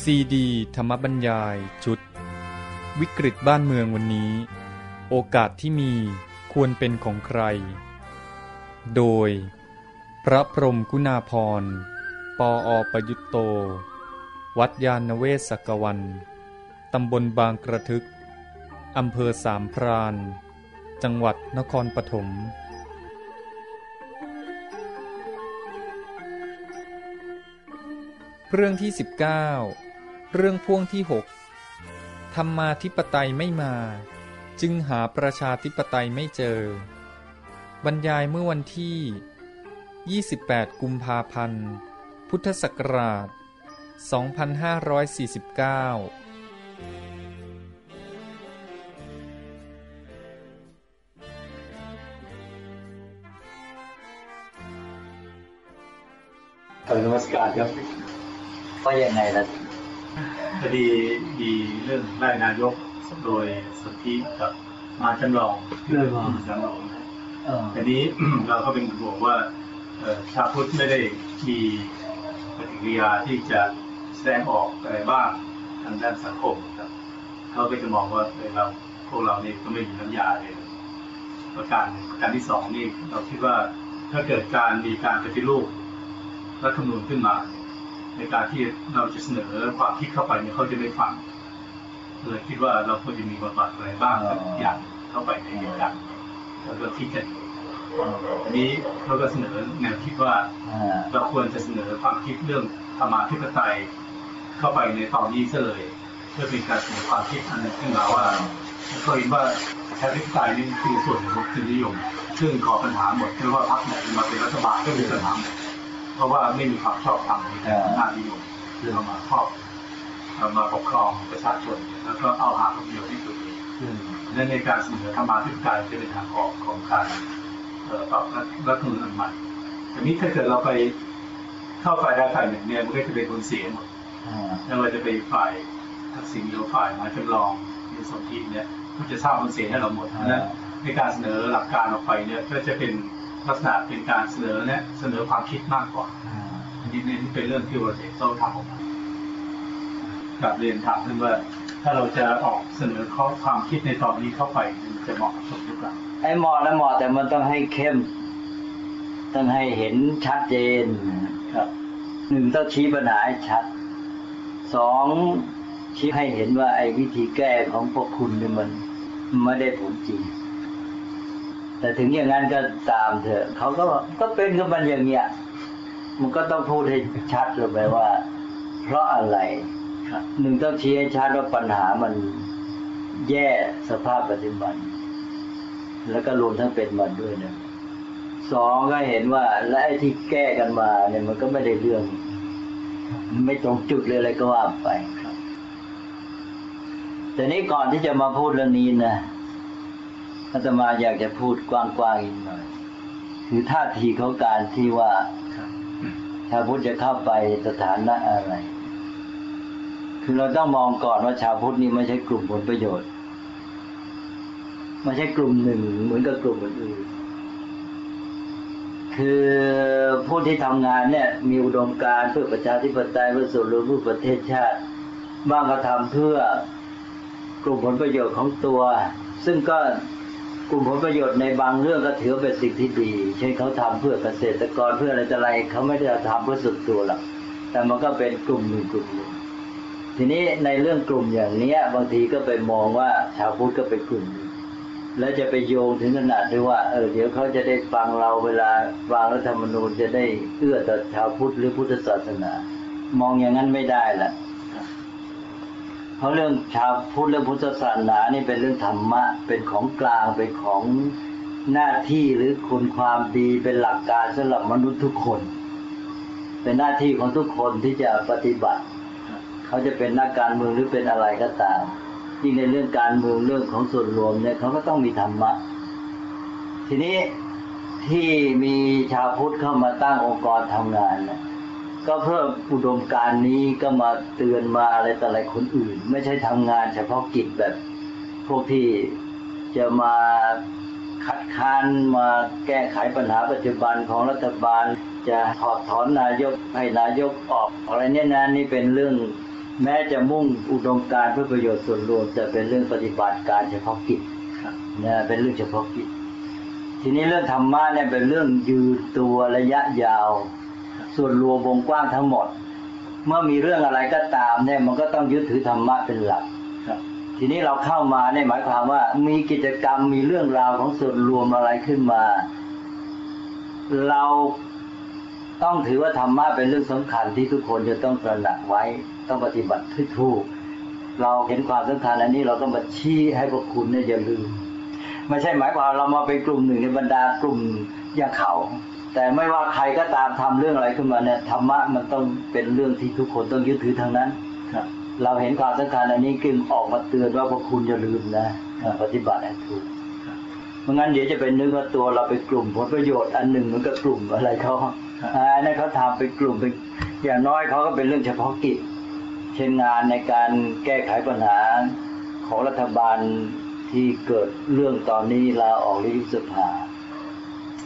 ซีดี ธรรมบัญญาย ชุด วิกฤตบ้านเมืองวันนี้ โอกาสที่มีควรเป็นของใคร โดย พระพรมกุณาพร ปออประยุตโต วัดยาณเวศกวัน ตำบลบางกระทึก อำเภอสามพราน จังหวัดนครปฐม เรื่องที่ 19 เรื่องพ่วงที่ 6 ธรรมาธิปไตยไม่มา จึงหาประชาธิปไตยไม่เจอ บรรยายเมื่อวันที่ 28 กุมภาพันธ์ พุทธศักราช 2549กนมัสการครับ ว่ายังไงล่ะคดีมีเรื่องไล่นายกโดยสนธิกับมาจำลองเรื่องจำลองอันนี้เราก็เป็นห่วงว่าชาวพุทธไม่ได้มีปฏิกิริยาที่จะแสดงออกอะไรบ้างทางด้านสังคมครับเขาก็จะมองว่าเราพวกเรานี่ก็ไม่มีน้ำยาเลยประการประการที่สองนี่เราคิดว่าถ้าเกิดการมีการปฏิรูปรัฐธรรมนูญขึ้นมา ในการที่เราจะเสนอความคิดเข้าไปเนี่ยเขาจะไม่ฟังเลยคิดว่าเราควรจะมีบทบาทอะไรบ้างอย่างเข้าไปในเหตุการณ์แล้วก็คิดกันอันนี้เขาก็เสนอแนวคิดว่าเราควรจะเสนอความคิดเรื่องธรรมาธิปไตยเข้าไปในตอนนี้ซะเลย เพื่อเป็นการเสนอความคิดอันนึงขึ้นมาว่าเขาเห็นว่าประชาธิปไตยนี่คือส่วนหนึ่งของคุณนิยม ซึ่งขอปัญหาหมดไม่ว่าพรรคไหนมาเป็นรัฐบาลก็มีปัญหาหมด เพราะว่าไม่มีความชอบธรรมในการอำนาจนิยมคือเอามาครอบเอามาปกครองประชาชน แล้วก็เอาหาผลประโยชน์ที่สุดนั่นในการเสนอธรรมาธิการจะเป็นทางออกของการปรับรัฐธรรมนูญใหม่ทีนี้ถ้าเกิดเราไปเข้าฝ่ายใดฝ่ายหนึ่งเนี่ยมันก็จะเป็นคนเสียหมดไม่ว่าจะเป็นฝ่ายทักษิณหรือฝ่ายมาจำลองหรือสมคิดเนี่ยก็จะสร้างคนเสียให้เราหมดนะในการเสนอหลักการออกไปเนี่ยก็จะเป็น ลักษณะเป็นการเสนอเนี่ยเสนอความคิดมากกว่าอันนี้นี่เป็นเรื่องที่เราจะต้องทำออกมากับเรียนถามท่านว่า ถ้าเราจะออกเสนอข้อความคิดในตอนนี้เข้าไปมันจะเหมาะสมหรือเปล่าไอ้เหมาะแล้วเหมาะแต่มันต้องให้เข้ม ต้องให้เห็นชัดเจนครับหนึ่งต้องชี้ปัญหาให้ชัดสองชี้ให้เห็นว่าไอ้วิธีแก้ของพวกคุณเนี่ยมันไม่ได้ผลจริง แต่ถึงอย่างนั้นก็ตามเถอะเขาก็ก็เป็นกับมันอย่างเงี้ยมันก็ต้องพูดให้ชัดเลยไปว่า เพราะอะไรหนึ่งต้องชี้ให้ชัดว่าปัญหามันแย่สภาพปัจจุบัน แล้วก็รวมทั้งเป็นมันด้วยนะสองก็เห็นว่า และไอ้ที่แก้กันมาเนี่ยมันก็ไม่ได้เรื่อง ไม่ตรงจุดเลยอะไรก็ว่าไปแต่นี้ก่อนที่จะมาพูดเรื่องนี้นะ อาตมาอยากจะพูดกว้างๆอีกหน่อย คือท่าทีของการที่ว่าชาวพุทธจะเข้าไปสถานะอะไร คือเราต้องมองก่อนว่าชาวพุทธนี่ไม่ใช่กลุ่มผลประโยชน์ ไม่ใช่กลุ่มหนึ่งเหมือนกับกลุ่มอื่นคือผู้ที่ทำงานเนี่ย มีอุดมการเพื่อประชาธิปไตยเพื่อส่วนรวมเพื่อประเทศชาติ บ้างก็ทำเพื่อกลุ่มผลประโยชน์ของตัว ซึ่งก็ กลุ่มผลประโยชน์ในบางเรื่องก็ถือเป็นสิ่งที่ดี เช่นเขาทำเพื่อเกษตรกรเพื่ออะไรจะอะไรเขาไม่ได้ทำเพื่อสุดตัวหรอกแต่มันก็เป็นกลุ่มหนึ่งกลุ่มหนึ่งทีนี้ในเรื่องกลุ่มอย่างเนี้ย บางทีก็ไปมองว่าชาวพุทธก็เป็นกลุ่ม แล้วจะไปโยงถึงขนาดด้วยว่าเออเดี๋ยวเขาจะได้ฟังเราเวลาวางรัฐธรรมนูญจะได้เอื้อต่อชาวพุทธหรือพุทธศาสนา มองอย่างนั้นไม่ได้ละ เพราะเรื่องชาวพุทธเรื่องพุทธศาสนานี่เป็นเรื่องธรรมะ เป็นของกลางเป็นของหน้าที่หรือคุณความดีเป็นหลักการสำหรับมนุษย์ทุกคน เป็นหน้าที่ของทุกคนที่จะปฏิบัติ เขาจะเป็นนักการเมืองหรือเป็นอะไรก็ตามยิ่งในเรื่องการเมืองเรื่องของส่วนรวมเนี่ยเขาก็ต้องมีธรรมะ ทีนี้ที่มีชาวพุทธเข้ามาตั้งองค์กรทำงานเนี่ย ก็เพิ่มอุดมการนี้ก็มาเตือนมาอะไรแต่อะไรคนอื่น ไม่ใช่ทำงานเฉพาะกิจแบบพวกที่จะมาคัดค้านมาแก้ไขปัญหาปัจจุบันของรัฐบาล จะถอดถอนนายกให้นายกออกอะไรเนี่ยนะนี่เป็นเรื่องแม้จะมุ่งอุดมการเพื่อประโยชน์ส่วนรวม แต่เป็นเรื่องปฏิบัติการเฉพาะกิจนะเป็นเรื่องเฉพาะกิจ ทีนี้เรื่องธรรมะเนี่ยเป็นเรื่องยืดตัวระยะยาว ส่วนรวมวงกว้างทั้งหมด เมื่อมีเรื่องอะไรก็ตามเนี่ยมันก็ต้องยึดถือธรรมะเป็นหลักครับทีนี้เราเข้ามาเนี่ยหมายความว่า มีกิจกรรมมีเรื่องราวของส่วนรวมอะไรขึ้นมา เราต้องถือว่าธรรมะเป็นเรื่องสำคัญที่ทุกคนจะต้องตระหนักไว้ ต้องปฏิบัติให้ถูก เราเห็นความสำคัญอันนี้เราต้องมาชี้ให้พวกคุณเนี่ยอย่าลืมไม่ใช่หมายความเรามาเป็นกลุ่มหนึ่งในบรรดากลุ่มอย่างเขา แต่ไม่ว่าใครก็ตามทำเรื่องอะไรขึ้นมาเนี่ยธรรมะมันต้องเป็นเรื่องที่ทุกคนต้องยึดถือทางนั้นครับเราเห็นความสำคัญอันนี้จึงออกมาเตือนว่าพวกคุณอย่าลืมนะอ่าปฏิบัติให้ถูกไม่งั้นเดี๋ยวจะเป็นนึกว่าตัวเราเป็นกลุ่มผลประโยชน์อันหนึ่งมันก็กลุ่มอะไรเขาอ่าอันนั้นเขาทำเป็นกลุ่มเป็นอย่างน้อยเขาก็เป็นเรื่องเฉพาะกิจ เช่นงานในการแก้ไขปัญหาของรัฐบาลที่เกิดเรื่องตอนนี้ลาออกหรือยุบสภา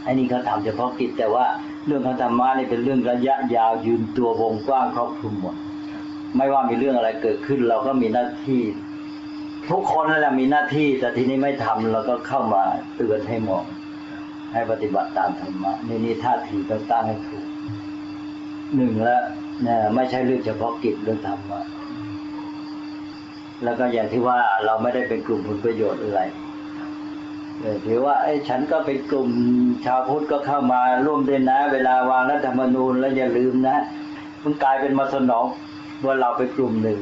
อันนี้เขาทำเฉพาะกิจแต่ว่าเรื่องของธรรมะนี่เป็นเรื่องระยะยาวยืนตัววงกว้างครอบคลุมหมดไม่ว่ามีเรื่องอะไรเกิดขึ้น เราก็มีหน้าที่ ทุกคนนั่นแหละมีหน้าที่ แต่ทีนี้ไม่ทำเราก็เข้ามาเตือนให้มองให้ปฏิบัติตามธรรมะนี่นี่ท่าทีต้องตั้งให้ถูกหนึ่งล้วนะไม่ใช่เรื่องเฉพาะกิจเรื่องธรรมะแล้วก็อย่างที่ว่าเราไม่ได้เป็นกลุ่มผลประโยชน์อะไร ถือว่าไอ้ฉันก็เป็นกลุ่มชาวพุทธก็เข้ามาร่วมด้วยนะ เวลาวางรัฐธรรมนูญแล้วอย่าลืมนะมันกลายเป็นมาสนองว่าเราเป็นกลุ่มหนึ่ง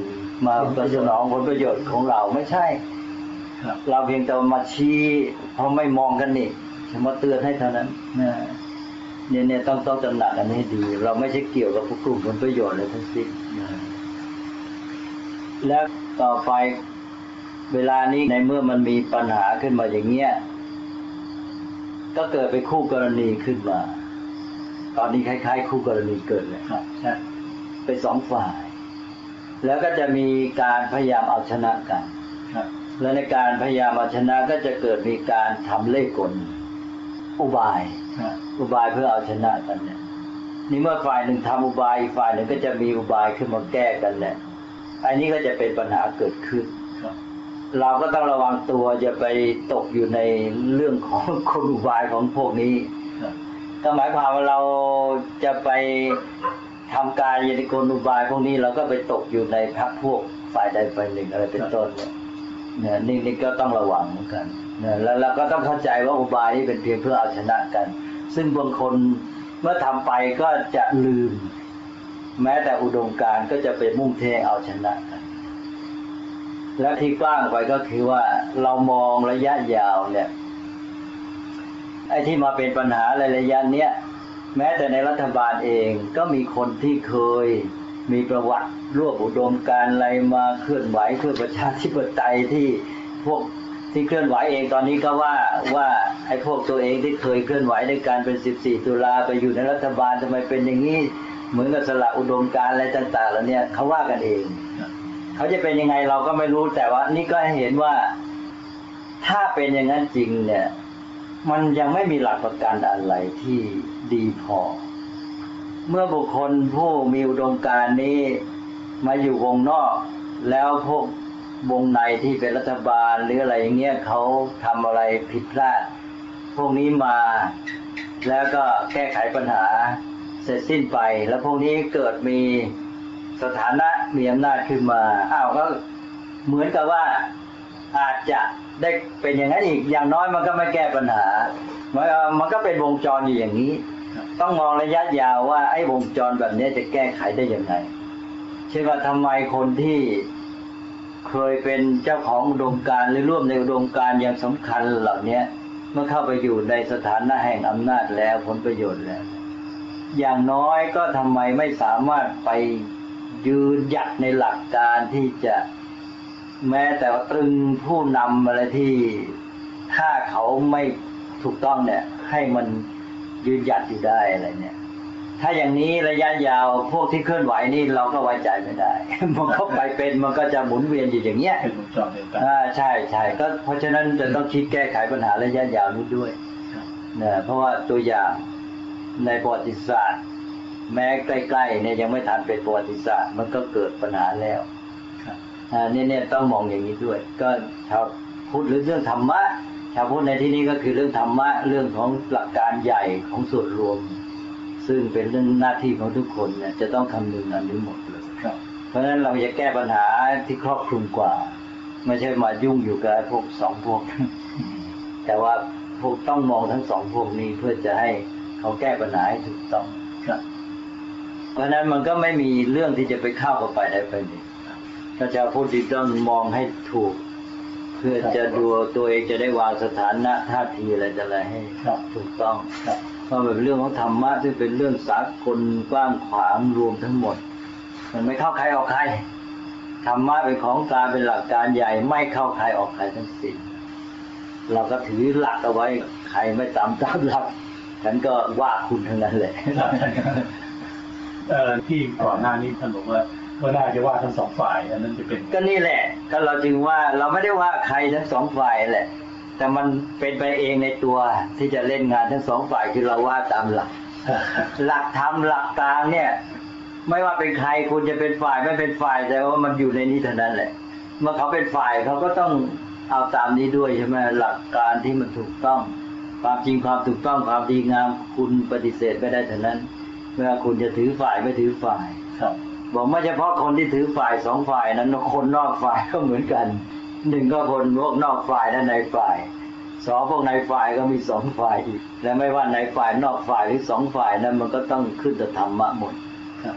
มาสนองผลประโยชน์ของเราไม่ใช่ครับเราเพียงแต่มาชี้เพราะไม่มองกันนี่มาเตือนให้เท่านั้นเนี่ยเนี่ยต้องต้องตระหนักกันให้ดี เราไม่ใช่เกี่ยวกับกลุ่มผลประโยชน์อะไรทั้งสิ้นแล้วต่อไป เวลานี้ในเมื่อมันมีปัญหาขึ้นมาอย่างเงี้ย ก็เกิดเป็นคู่กรณีขึ้นมา ตอนนี้คล้าย ๆ คู่กรณีเกิดเลยครับใช่เป็นสองฝ่าย แล้วก็จะมีการพยายามเอาชนะกันครับและในการพยายามเอาชนะก็จะเกิดมีการทำเล่ห์กลอุบายครับอุบายเพื่อเอาชนะกันเนี่ยนี่เมื่อฝ่ายหนึ่งทำอุบายอีกฝ่ายหนึ่งก็จะมีอุบายขึ้นมาแก้กันเนี่ยอันนี้ก็จะเป็นปัญหาเกิดขึ้นครับ เราก็ต้องระวังตัวอย่าไปตกอยู่ในเรื่องของคนอุบายของพวกนี้ก็หมายความว่าเราจะไปทำการยางในกลอุบายพวกนี้เราก็ไปตกอยู่ในพักพวกฝ่ายใดฝ่ายหนึ่งอะไรเป็นต้นเนี่ยนี่นี่ก็ต้องระวังเหมือนกันแล้วเราก็ต้องเข้าใจว่าอุบายนี้เป็นเพียงเพื่อเอาชนะกัน ซึ่งบางคนเมื่อทำไปก็จะลืม แม้แต่อุดมการณ์ก็จะไปมุ่งเทเอาชนะกัน และที่กว้างไปก็คือว่าเรามองระยะยาวเนี่ยไอ้ที่มาเป็นปัญหาอะไรระยะเนี้ยแม้แต่ในรัฐบาลเองก็มีคนที่เคยมีประวัติร่วมอุดมการอะไรมาเคลื่อนไหวเพื่อประชาธิปไตยที่พวกที่เคลื่อนไหวเองตอนนี้ก็ว่าว่าไอ้พวกตัวเองที่เคยเคลื่อนไหวในการเป็น 14 ตุลาไปอยู่ในรัฐบาลทำไมเป็นอย่างนี้เหมือนกับสละอุดมการอะไรต่างๆแล้วเนี่ยเขาว่ากันเอง เขาจะเป็นยังไงเราก็ไม่รู้แต่ว่า นี่ก็เห็นว่าถ้าเป็นอย่างนั้นจริงเนี่ย มันยังไม่มีหลักประกันอะไรที่ดีพอ เมื่อบุคคลผู้มีอุดมการนี้มาอยู่วงนอก แล้วพวกวงในที่เป็นรัฐบาลหรืออะไรอย่างเงี้ยเขาทำอะไรผิดพลาด พวกนี้มาแล้วก็แก้ไขปัญหาเสร็จสิ้นไป แล้วพวกนี้เกิดมี สถานะมีอำนาจขึ้นมาอ้าวก็เหมือนกับว่าอาจจะได้เป็นอย่างนั้นอีกอย่างน้อยมันก็ไม่แก้ปัญหามันมันก็เป็นวงจรอยู่อย่างนี้ ต้องมองระยะยาวว่าไอ้วงจรแบบนี้จะแก้ไขได้ยังไงเช่นว่าทำไมคนที่เคยเป็นเจ้าของอุดมการหรือร่วมในอุดมการอย่างสำคัญเหล่านี้เมื่อเข้าไปอยู่ในสถานะแห่งอำนาจแล้วผลประโยชน์แล้ว อย่างน้อยก็ทำไมไม่สามารถไป ยืนหยัดในหลักการที่จะแม้แต่ว่าตรึงผู้นำอะไรที่ถ้าเขาไม่ถูกต้องเนี่ย ให้มันยืนหยัดอยู่ได้อะไรเนี่ย ถ้าอย่างนี้ระยะยาวพวกที่เคลื่อนไหวนี่เราก็ไว้ใจไม่ได้ มันเข้าไปเป็นมันก็จะหมุนเวียนอยู่อย่างเงี้ยเป็นวงจรเดียวกันอ่าใช่ใช่ก็เพราะฉะนั้นจะต้องคิดแก้ไขปัญหาระยะยาวนี้ด้วยครับนะเพราะว่าตัวอย่างในประวัติศาสตร์ แม้ใกล้ๆเนี่ยยังไม่ทันเป็นประวัติศาสตร์ มันก็เกิดปัญหาแล้วครับอ่าเนี่ยเนี่ยต้องมองอย่างนี้ด้วย ก็ชาวพุทธหรือเรื่องธรรมะชาวพุทธในที่นี้ก็คือเรื่องธรรมะเรื่องของหลักการใหญ่ของส่วนรวม ซึ่งเป็นเรื่องหน้าที่ของทุกคนเนี่ยจะต้องคำนึงอันนี้หมดเลยครับเพราะฉะนั้นเราจะแก้ปัญหาที่ครอบคลุมกว่า ไม่ใช่มายุ่งอยู่กับไอ้พวกสองพวก แต่ว่าพวกต้องมองทั้งสองพวกนี้เพื่อจะให้เขาแก้ปัญหาให้ถูกต้องค รับเพราะนั้นมันก็ไม่มีเรื่องที่จะไปเข้ากับไปได้ไปนี่ก็จะพูดดีต้องมองให้ถูก เพื่อจะดูตัวเองจะได้วางสถานะท่าทีอะไรจะอะไรให้ถูกต้องเพราะมันเป็นเรื่องของธรรมะซึ่งเป็นเรื่องสากลกว้างขวางรวมทั้งหมด มันไม่เข้าใครออกใครธรรมะเป็นของกลารเป็นหลักการใหญ่ไม่เข้าใครออกใครทั้งสิ้นเราก็ถือหลักเอาไว้ใครไม่ตามตามหลักฉันก็ว่าคุณทั้งนั้นแหละ ที่ก่อนหน้านี้ท่านบอกว่าว่าน่าจะว่าทั้งสองฝ่ายอันนั้นจะเป็นก็นี่แหละ ก็เราจึงว่าเราไม่ได้ว่าใครทั้งสองฝ่ายแหละ แต่มันเป็นไปเองในตัวที่จะเล่นงานทั้งสองฝ่ายคือเราว่าตามหลัก หลักธรรมหลักกลางเนี่ย ไม่ว่าเป็นใครคุณจะเป็นฝ่ายไม่เป็นฝ่ายแต่ว่ามันอยู่ในนี้เท่านั้นแหละเมื่อเขาเป็นฝ่ายเขาก็ต้องเอาตามนี้ด้วยใช่ไหมหลักการที่มันถูกต้อง ความจริงความถูกต้องความดีงามคุณปฏิเสธไม่ได้เท่านั้น ว่าคุณจะถือฝ่ายไม่ถือฝ่ายครับ บอกไม่เฉพาะคนที่ถือฝ่ายสองฝ่ายนั้นคนนอกฝ่ายก็เหมือนกันหนึ่งก็คนพวกนอกฝ่ายและในฝ่ายสองพวกในฝ่ายก็มีสองฝ่ายและไม่ว่าในฝ่ายนอกฝ่ายหรือสองฝ่ายนั้นมันก็ต้องขึ้นแต่ธรรมะหมดครับ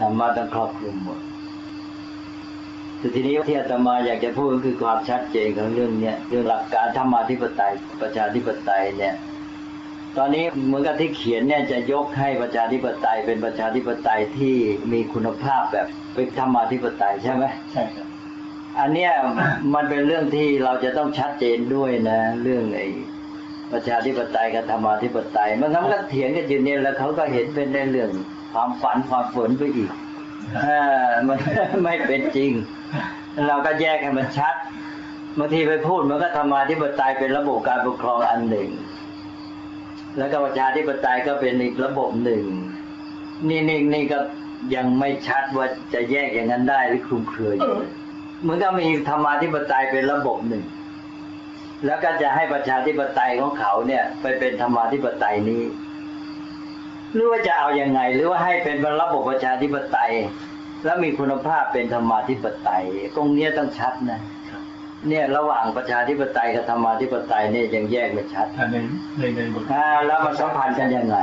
ธรรมะต้องครอบคลุมหมดแต่ทีนี้ที่อาตมาอยากจะพูดก็คือความชัดเจนของเรื่องเนี้ยเรื่องหลักการธรรมาธิปไตยประชาธิปไตยเนี่ย ตอนนี้เหมือนกับที่เขียนเนี่ยจะยกให้ประชาธิปไตยเป็นประชาธิปไตยที่มีคุณภาพแบบเป็นธรรมาธิปไตยใช่ไหมใช่ครับอันเนี้ยมันเป็นเรื่องที่เราจะต้องชัดเจนด้วยนะ เรื่องไอ้ประชาธิปไตยกับธรรมาธิปไตยมันงั้นก็เถียงกันอยู่เนี่ยแล้วเขาก็เห็นเป็นในเรื่องความฝันความฝันไปอีกอ่ามันไม่เป็นจริง เราก็แยกให้มันชัดบางทีไปพูดมันก็ธรรมาธิปไตยเป็นระบบการปกครองอันหนึ่ง แล้วก็ประชาธิปไตยก็เป็นอีกระบบหนึ่ง นี่นี่นี่ก็ยังไม่ชัดว่าจะแยกอย่างนั้นได้หรือคลุมเครืออยู่เหมือนกับมีธรรมาธิปไตยเป็นระบบหนึ่ง แล้วก็จะให้ประชาธิปไตยของเขาเนี่ย ไปเป็นธรรมาธิปไตยนี้ หรือว่าจะเอาอยัางไง หรือว่าให้เป็นระบบประชาธิปไตย แล้วมีคุณภาพเป็นธรรมาธิปไตยตรงนี้ต้องชัดนะ เนี่ยระหว่างประชาธิปไตยกับธรรมาธิปไตยเนี่ยยังแยกไม่ชัดอ่าในในในบทอ่าแล้วมันสัมพันธ์กันยังไง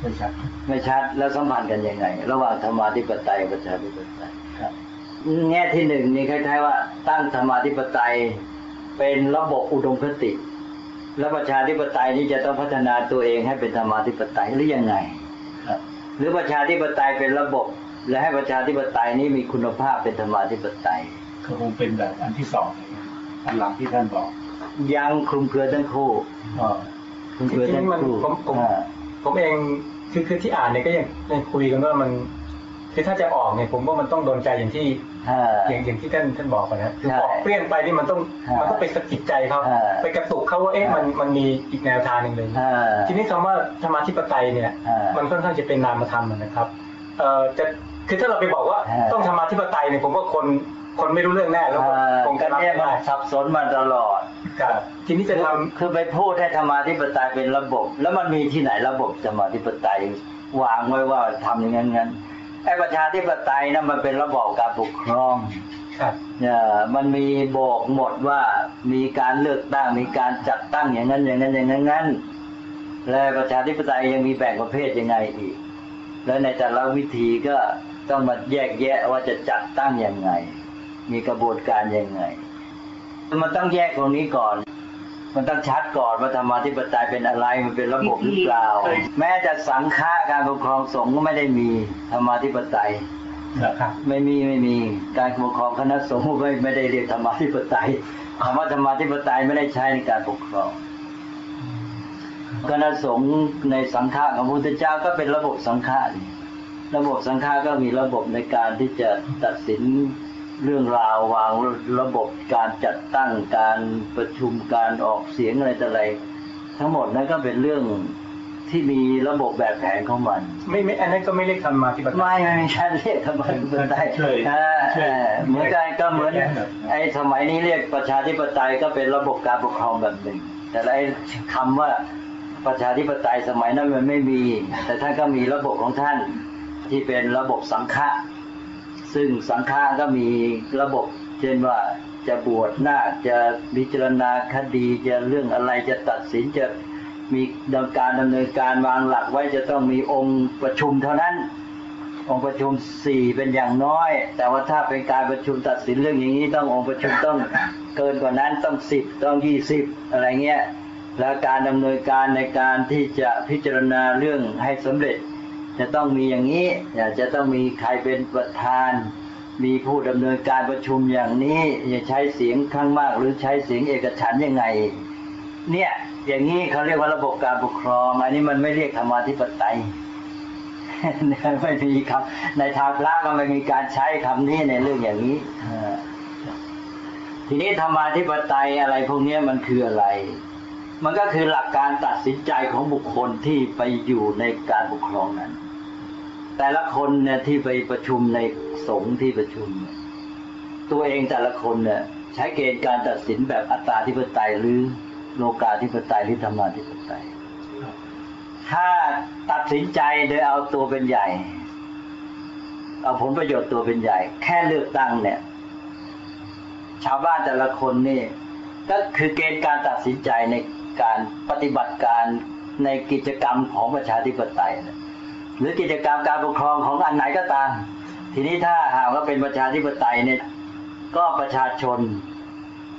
ไม่ชัดไม่ชัดแล้วสัมพันธ์กันยังไง ระหว่างธรรมาธิปไตยกับประชาธิปไตยครับแง่ที่หนึ่งนี่คล้ายๆว่า ตั้งธรรมาธิปไตยเป็นระบบอุดมคติ แล้วประชาธิปไตยนี่จะต้องพัฒนาตัวเองให้เป็นธรรมาธิปไตยหรือยังไงครับหรือประชาธิปไตยเป็นระบบ และให้ประชาธิปไตยนี้มีคุณภาพเป็นธรรมาธิปไตยก็คงเป็นแบบอันที่สอง อันหลังที่ท่านบอก ยังคลุมเครือทั้งคู่อ๋อคลุมเครือทั้งจริงๆมันคู่ผมผมอ่าผมเองคือคือที่อ่านเนี่ยก็ยังยังคุยกันว่ามันคือถ้าจะออกเนี่ยผมว่ามันต้องโดนใจอย่างที่อ่าอย่างอย่างที่ท่านท่านบอกอะนะคือใช่ออกเปรี้ยงไปนี่มันต้องใช่มันต้องไปสะกิดใจเขาใช่ไปกระตุกเขาว่าเอ๊ะใช่มันมันมีอีกแนวทางหนึ่งเลยอ่าทีนี้คำว่าธรรมาธิปไตยเนี่ยอ่ามัมันค่อนข้างจะเป็นนามธรรมอะนะครับเอ่อจะคือถ้าเราไปบอกว่าอ่าต้องธรรมาธิปไตยเนี่ยผมว่าคน คนไม่รู้เรื่องแน่แล้วก็อ่าคงกัจะนรับเนี่ยไม่มันได้สับสนมาตลอดครับทีนี้จะทคือไปพูดให้ธรรมาธิปไตยเป็นระบบ แล้วมันมีที่ไหนระบบธรรมาธิปไตยวางไว้ว่าทำอย่างนั้นงั้นไอ้ประชาธิปไตยนั้นมันเป็นระบอบการปกครองำครับเนี่ยมันมีบอกหมดว่ามีการเลือกตั้งมีการจัดตั้งอย่างนั้นอย่างนั้นอย่างนั้นงั้นและประชาธิปไตยยังมีแบ่งประเภทยังไงอีก แล้วในแต่ละวิธีก็ต้องมาแยกแยะว่าจะจัดตั้งยังไง มีกระบวนการยังไง มันต้องแยกตรงนี้ก่อน มันต้องชัดก่อนว่าธรรมาธิปไตยเป็นอะไรมันเป็นระบบหรือเปล่า แม้จะสังฆะการปกครองสงฆ์ก็ไม่ได้มีธรรมาธิปไตยครับไม่มีไม่มีการปกครองคณะสงฆ์ไม่ไม่ได้เรียกธรรมาธิปไตยคำว่าธรรมาธิปไตยไม่ได้ใช้ในการปกครองคณะสงฆ์ในสังฆะของพระพุทธเจ้าก็เป็นระบบสังฆะนี่ระบบสังฆะก็มีระบบในการที่จะตัดสิน เรื่องราววางระบบการจัดตั้งการประชุมการออกเสียงอะไรต่ออะไร ทั้งหมดนั้นก็เป็นเรื่องที่มีระบบแบบแผนของมัน ไม่ไม่อันนั้นก็ไม่เรียกธรรมาธิปไตยไม่ไม่ใช่เรียกธรรมาธิปไตยช่วยอ่าช่วยอ่าเหมือนกันก็เหมือนแยกแบบไอ้สมัยนี้เรียกประชาธิปไตยก็เป็นระบบการปกครองแบบหนึ่ง แต่ไอ้คำว่าประชาธิปไตยสมัยนั้นมันไม่มี แต่ท่านก็มีระบบของท่านที่เป็นระบบสังฆะ ซึ่งสังฆะก็มีระบบ เช่นว่าจะบวชหน้าจะพิจารณาคดีจะเรื่องอะไรจะตัดสินจะมีดำการดำเนินการวางหลักไว้จะต้องมีองค์ประชุมเท่านั้น องค์ประชุมสี่เป็นอย่างน้อย แต่ว่าถ้าเป็นการประชุมตัดสินเรื่องอย่างนี้ต้ององค์ประชุมต้องเกินกว่านั้นต้องสิบต้องยี่สิบอะไรเงี้ยแล้วการดำเนินการในการที่จะพิจารณาเรื่องให้สำเร็จ จะต้องมีอย่างนี้จะต้องมีใครเป็นประธาน มีผู้ดำเนินการประชุมอย่างนี้จะใช้เสียงข้างมากหรือใช้เสียงเอกฉันยังไง เนี่ยอย่างนี้เขาเรียกว่าระบบการปกครองอันนี้มันไม่เรียกธรรมาธิปไตยไม่มีครับ ในทางพระก็ไม่มีการใช้คำนี้ในเรื่องอย่างนี้ทีนี้ธรรมาธิปไตยอะไรพวกนี้มันคืออะไร มันก็คือหลักการตัดสินใจของบุคคลที่ไปอยู่ในการปกครองนั้น แต่ละคนเนี่ยที่ไปประชุมในสงฆ์ที่ประชุม ตัวเองแต่ละคนเนี่ยใช้เกณฑ์การตัดสินแบบอัตตาธิปไตยหรือโลกาธิปไตยหรือธรรมาธิปไตย ถ้าตัดสินใจโดยเอาตัวเป็นใหญ่ เอาผลประโยชน์ตัวเป็นใหญ่ แค่เลือกตั้งเนี่ย ชาวบ้านแต่ละคนนี่ ก็คือเกณฑ์การตัดสินใจในการปฏิบัติการในกิจกรรมของประชาธิปไตยนะ หรือกิจกรรมการปกครองของอันไหนก็ตาม ทีนี้ถ้าหากว่าเป็นประชาธิปไตยเนี่ยก็ประชาชน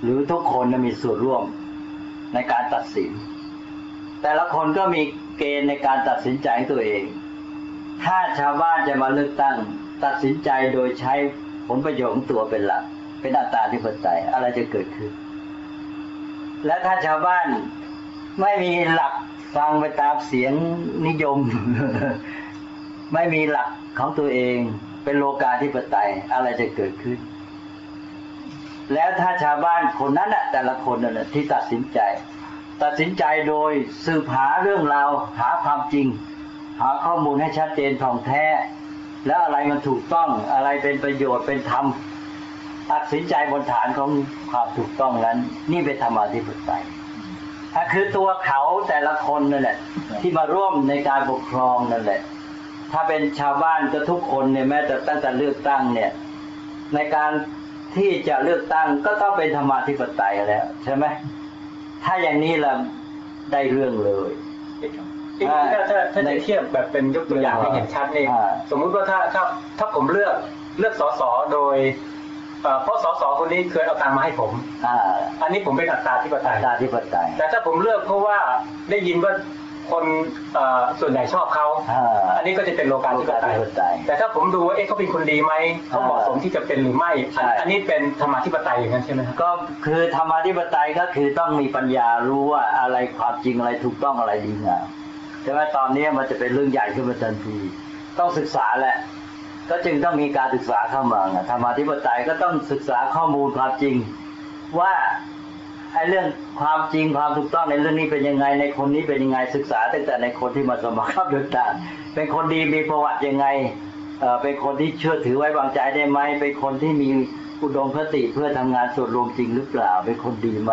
หรือทุกคนนะมีส่วนร่วมในการตัดสิน แต่ละคนก็มีเกณฑ์ในการตัดสินใจตัวเอง ถ้าชาวบ้านจะมาเลือกตั้ง ตัดสินใจโดยใช้ผลประโยชน์ของตัวเป็นหลัก เป็นอัตตาธิปไตยอะไรจะเกิดขึ้น และถ้าชาวบ้านไม่มีหลักฟังไปตามเสียงนิยม ไม่มีหลักของตัวเอง เป็นโลกาธิปไตยอะไรจะเกิดขึ้น แล้วถ้าชาวบ้านคนนั้นน่ะแต่ละคนนั่นน่ะที่ตัดสินใจ ตัดสินใจโดยสืบหาเรื่องราวหาความจริง หาข้อมูลให้ชัดเจนท่องแท้ แล้วอะไรมันถูกต้องอะไรเป็นประโยชน์เป็นธรรมตัดสินใจบนฐานของความถูกต้องนั้น นี่เป็นธรรมาธิปไตยอะคือตัวเขาแต่ละคนนั่นแหละที่มาร่วมในการปกครองนั่นแหละ ถ้าเป็นชาวบ้านก็ทุกคนเนี่ยแม้แต่ตั้งแต่เลือกตั้งเนี่ย ในการที่จะเลือกตั้งก็ต้องเป็นธรรมาธิปไตยแล้วใช่ไหมถ้าอย่างนี้ละได้เรื่องเลยถ้าถ้าถ้าถ้าจะเทียบแบบเป็นยกตัวอย่างให้เห็นชัดนี่อ่าสมมุติว่าถ้าถ้าถ้าผมเลือกเลือกสสโดยเอ่อเพราะสสคนนี้เคยเอาตังค์มาให้ผมอ่าอันนี้ผมเป็นอัตตาธิปไตยประชาธิปไตยแต่ถ้าผมเลือกเพราะว่าได้ยินว่า คนเอ่อส่วนใหญ่ชอบเขาอ่าอันนี้ก็จะเป็นโลกาธิปไตยโลกาธิปไตยแต่ถ้าผมดูว่าเอ๊ะเขาเป็นคนดีไหมเขาเหมาะสมที่จะเป็นหรือไม่ใช่อันนี้เป็นธรรมาธิปไตยอย่างนั้นใช่ไหมครับก็คือธรรมาธิปไตยก็คือต้องมีปัญญารู้ว่าอะไรความจริงอะไรถูกต้องอะไรดีงามใช่ไหมตอนนี้มันจะเป็นเรื่องใหญ่ขึ้นมาทันทีต้องศึกษาแหละ ก็จึงต้องมีการศึกษาเข้ามาไงธรรมาธิปไตยก็ต้องศึกษาข้อมูลความจริงว่า ไอ้เรื่องความจริงความถูกต้องในเรื่องนี้เป็นยังไง ในคนนี้เป็นยังไงศึกษาตั้งแต่ในคนที่มาสมัครเข้าเลือกตั้งเป็นคนดีมีประวัติยังไงเอ่อเป็นคนที่เชื่อถือไว้วางใจได้ไหมเป็นคนที่มีอุดมคติเพื่อทำงานส่วนรวมจริงหรือเปล่า เป็นคนดีไหม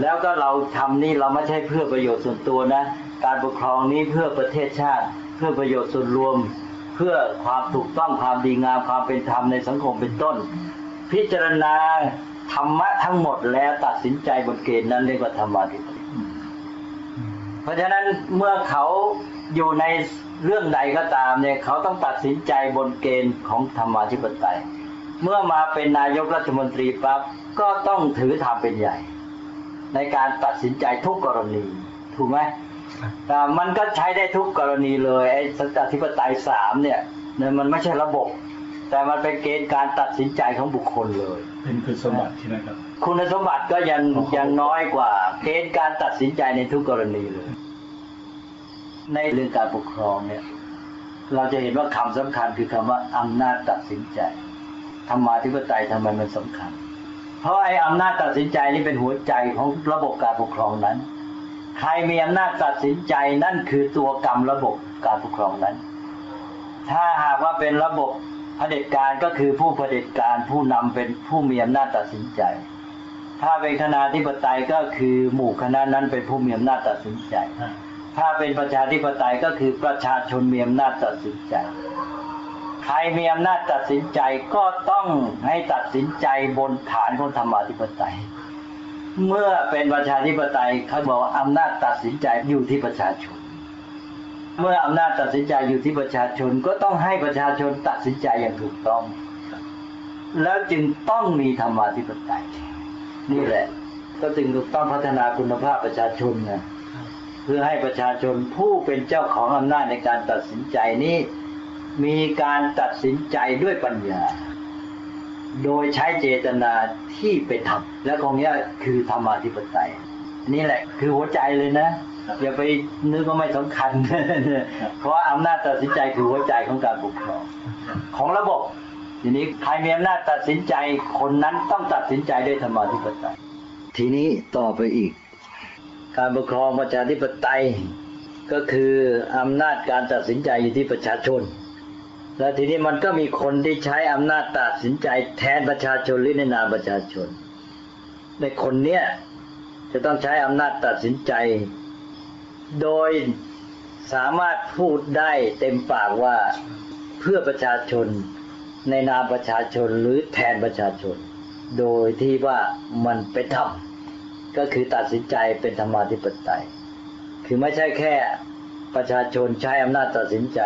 แล้วก็เราทำนี่เราไม่ใช่เพื่อประโยชน์ส่วนตัวนะ การปกครองนี้เพื่อประเทศชาติ เพื่อประโยชน์ส่วนรวม เพื่อความถูกต้องความดีงามความเป็นธรรมในสังคมเป็นต้น พิจารณา ธรรมะทั้งหมดแล้วตัดสินใจบนเกณฑ์นั้นเรียกว่าธรรมาธิปไตยเพราะฉะนั้นเมื่อเขาอยู่ในเรื่องใดก็ตามเนี่ยเขาต้องตัดสินใจบนเกณฑ์ของธรรมาธิปไตย เมื่อมาเป็นนายกรัฐมนตรีปั๊บก็ต้องถือธรรมเป็นใหญ่ ในการตัดสินใจทุกกรณี ถูกไหมแต่มันก็ใช้ได้ทุกกรณีเลยไอ้สันติปไตยสามเนี่ยเนี่ยมันไม่ใช่ระบบ แต่มันเป็นเกณฑ์การตัดสินใจของบุคคลเลย เป็นคุณสมบัติใช่ไหมครับ คุณสมบัติก็ยังอ๋อยังน้อยกว่า เกณฑ์การตัดสินใจในทุกกรณีเลย ในเรื่องการปกครองเนี่ย เราจะเห็นว่าคำสำคัญคือคำว่าอำนาจตัดสินใจธรรมาธิปไตยทำไมมันสำคัญ เพราะไอ้อำนาจตัดสินใจนี่เป็นหัวใจของระบบการปกครองนั้น ใครมีอำนาจตัดสินใจนั่นคือตัวกรรมระบบการปกครองนั้น ถ้าหากว่าเป็นระบบ เผด็จการก็คือผู้เผด็จการผู้นำเป็นผู้มีอำนาจตัดสินใจ ถ้าเป็นคณะธิปไตยก็คือหมู่คณะนั้นเป็นผู้มีอำนาจตัดสินใจ ถ้าเป็นประชาธิปไตยก็คือประชาชนมีอำนาจตัดสินใจ ใครมีอำนาจตัดสินใจก็ต้องให้ตัดสินใจบนฐานของธรรมาธิปไตย เมื่อเป็นประชาธิปไตยเขาบอกอำนาจตัดสินใจอยู่ที่ประชาชน เมื่ออำนาจตัดสินใจอยู่ที่ประชาชนก็ต้องให้ประชาชนตัดสินใจอย่างถูกต้อง แล้วจึงต้องมีธรรมาธิปไตยนี่แหละ ก็จึงต้องพัฒนาคุณภาพประชาชนนะเพื่อให้ประชาชนผู้เป็นเจ้าของอำนาจในการตัดสินใจนี้มีการตัดสินใจด้วยปัญญา โดยใช้เจตนาที่เป็นธรรมและตรงนี้คือธรรมาธิปไตย นี่แหละคือหัวใจเลยนะ อย่าไปนึกว่าไม่สำคัญ เพราะอำนาจตัดสินใจคือหัวใจของการปกครองของระบบทีนี้ใครมีอำนาจตัดสินใจคนนั้นต้องตัดสินใจด้วยธรรมาธิปไตยทีนี้ต่อไปอีก การปกครองประชาธิปไตยก็คืออำนาจการตัดสินใจอยู่ที่ประชาชน แล้วทีนี้มันก็มีคนที่ใช้อำนาจตัดสินใจแทนประชาชนหรือในนามประชาชน ในคนเนี้ยจะต้องใช้อำนาจตัดสินใจ โดยสามารถพูดได้เต็มปากว่าเพื่อประชาชนในนามประชาชนหรือแทนประชาชน โดยที่ว่ามันเป็นธรรมก็คือตัดสินใจเป็นธรรมาธิปไตย คือไม่ใช่แค่ประชาชนใช้อำนาจตัดสินใจ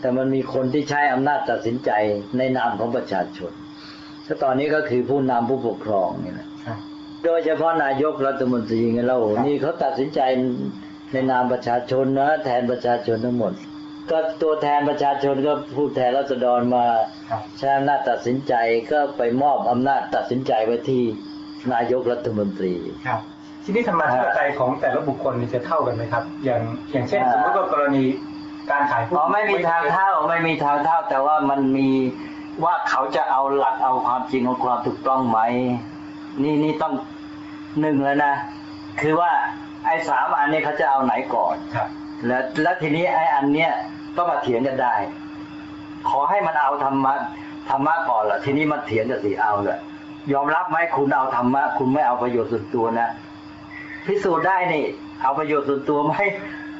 แต่มันมีคนที่ใช้อำนาจตัดสินใจในนามของประชาชนถ้าตอนนี้ก็คือผู้นำผู้ปกครองนี่แหละโดยเฉพาะนายกรัฐมนตรีไงเรานี่เขาตัดสินใจ ในนามประชาชนนะแทนประชาชนทั้งหมด ก็ตัวแทนประชาชนก็ผู้แทนรัษฎรมาครับใช้อำนาจตัดสินใจก็ไปมอบอำนาจตัดสินใจไว้ที่นายกรัฐมนตรีครับที่นี่ธรรมาธิปไตยของแต่ละบุคคลนี่จะเท่ากันไหมครับ อย่างอย่างเช่นอ่าสมมติว่ากรณีการขายหุ้นอ๋อไม่มีทางเท่าไม่มีทางเท่า แต่ว่ามันมีว่าเขาจะเอาหลักเอาความจริงเอาความถูกต้องไหม นี่นี่ต้องหนึ่งแล้วนะ คือว่า ไอ้สามอันนี้เขาจะเอาไหนก่อนครับแล้วแล้วทีนี้ไอ้อันเนี้ยก็มาเถียงกันได้ ขอให้มันเอาธรรมะธรรมะก่อนละทีนี้มันเถียงกันสิเอาเลยยอมรับไหมคุณเอาธรรมะคุณไม่เอาประโยชน์ส่วนตัวนะพิสูจน์ได้นี่ เอาประโยชน์ส่วนตัวไหม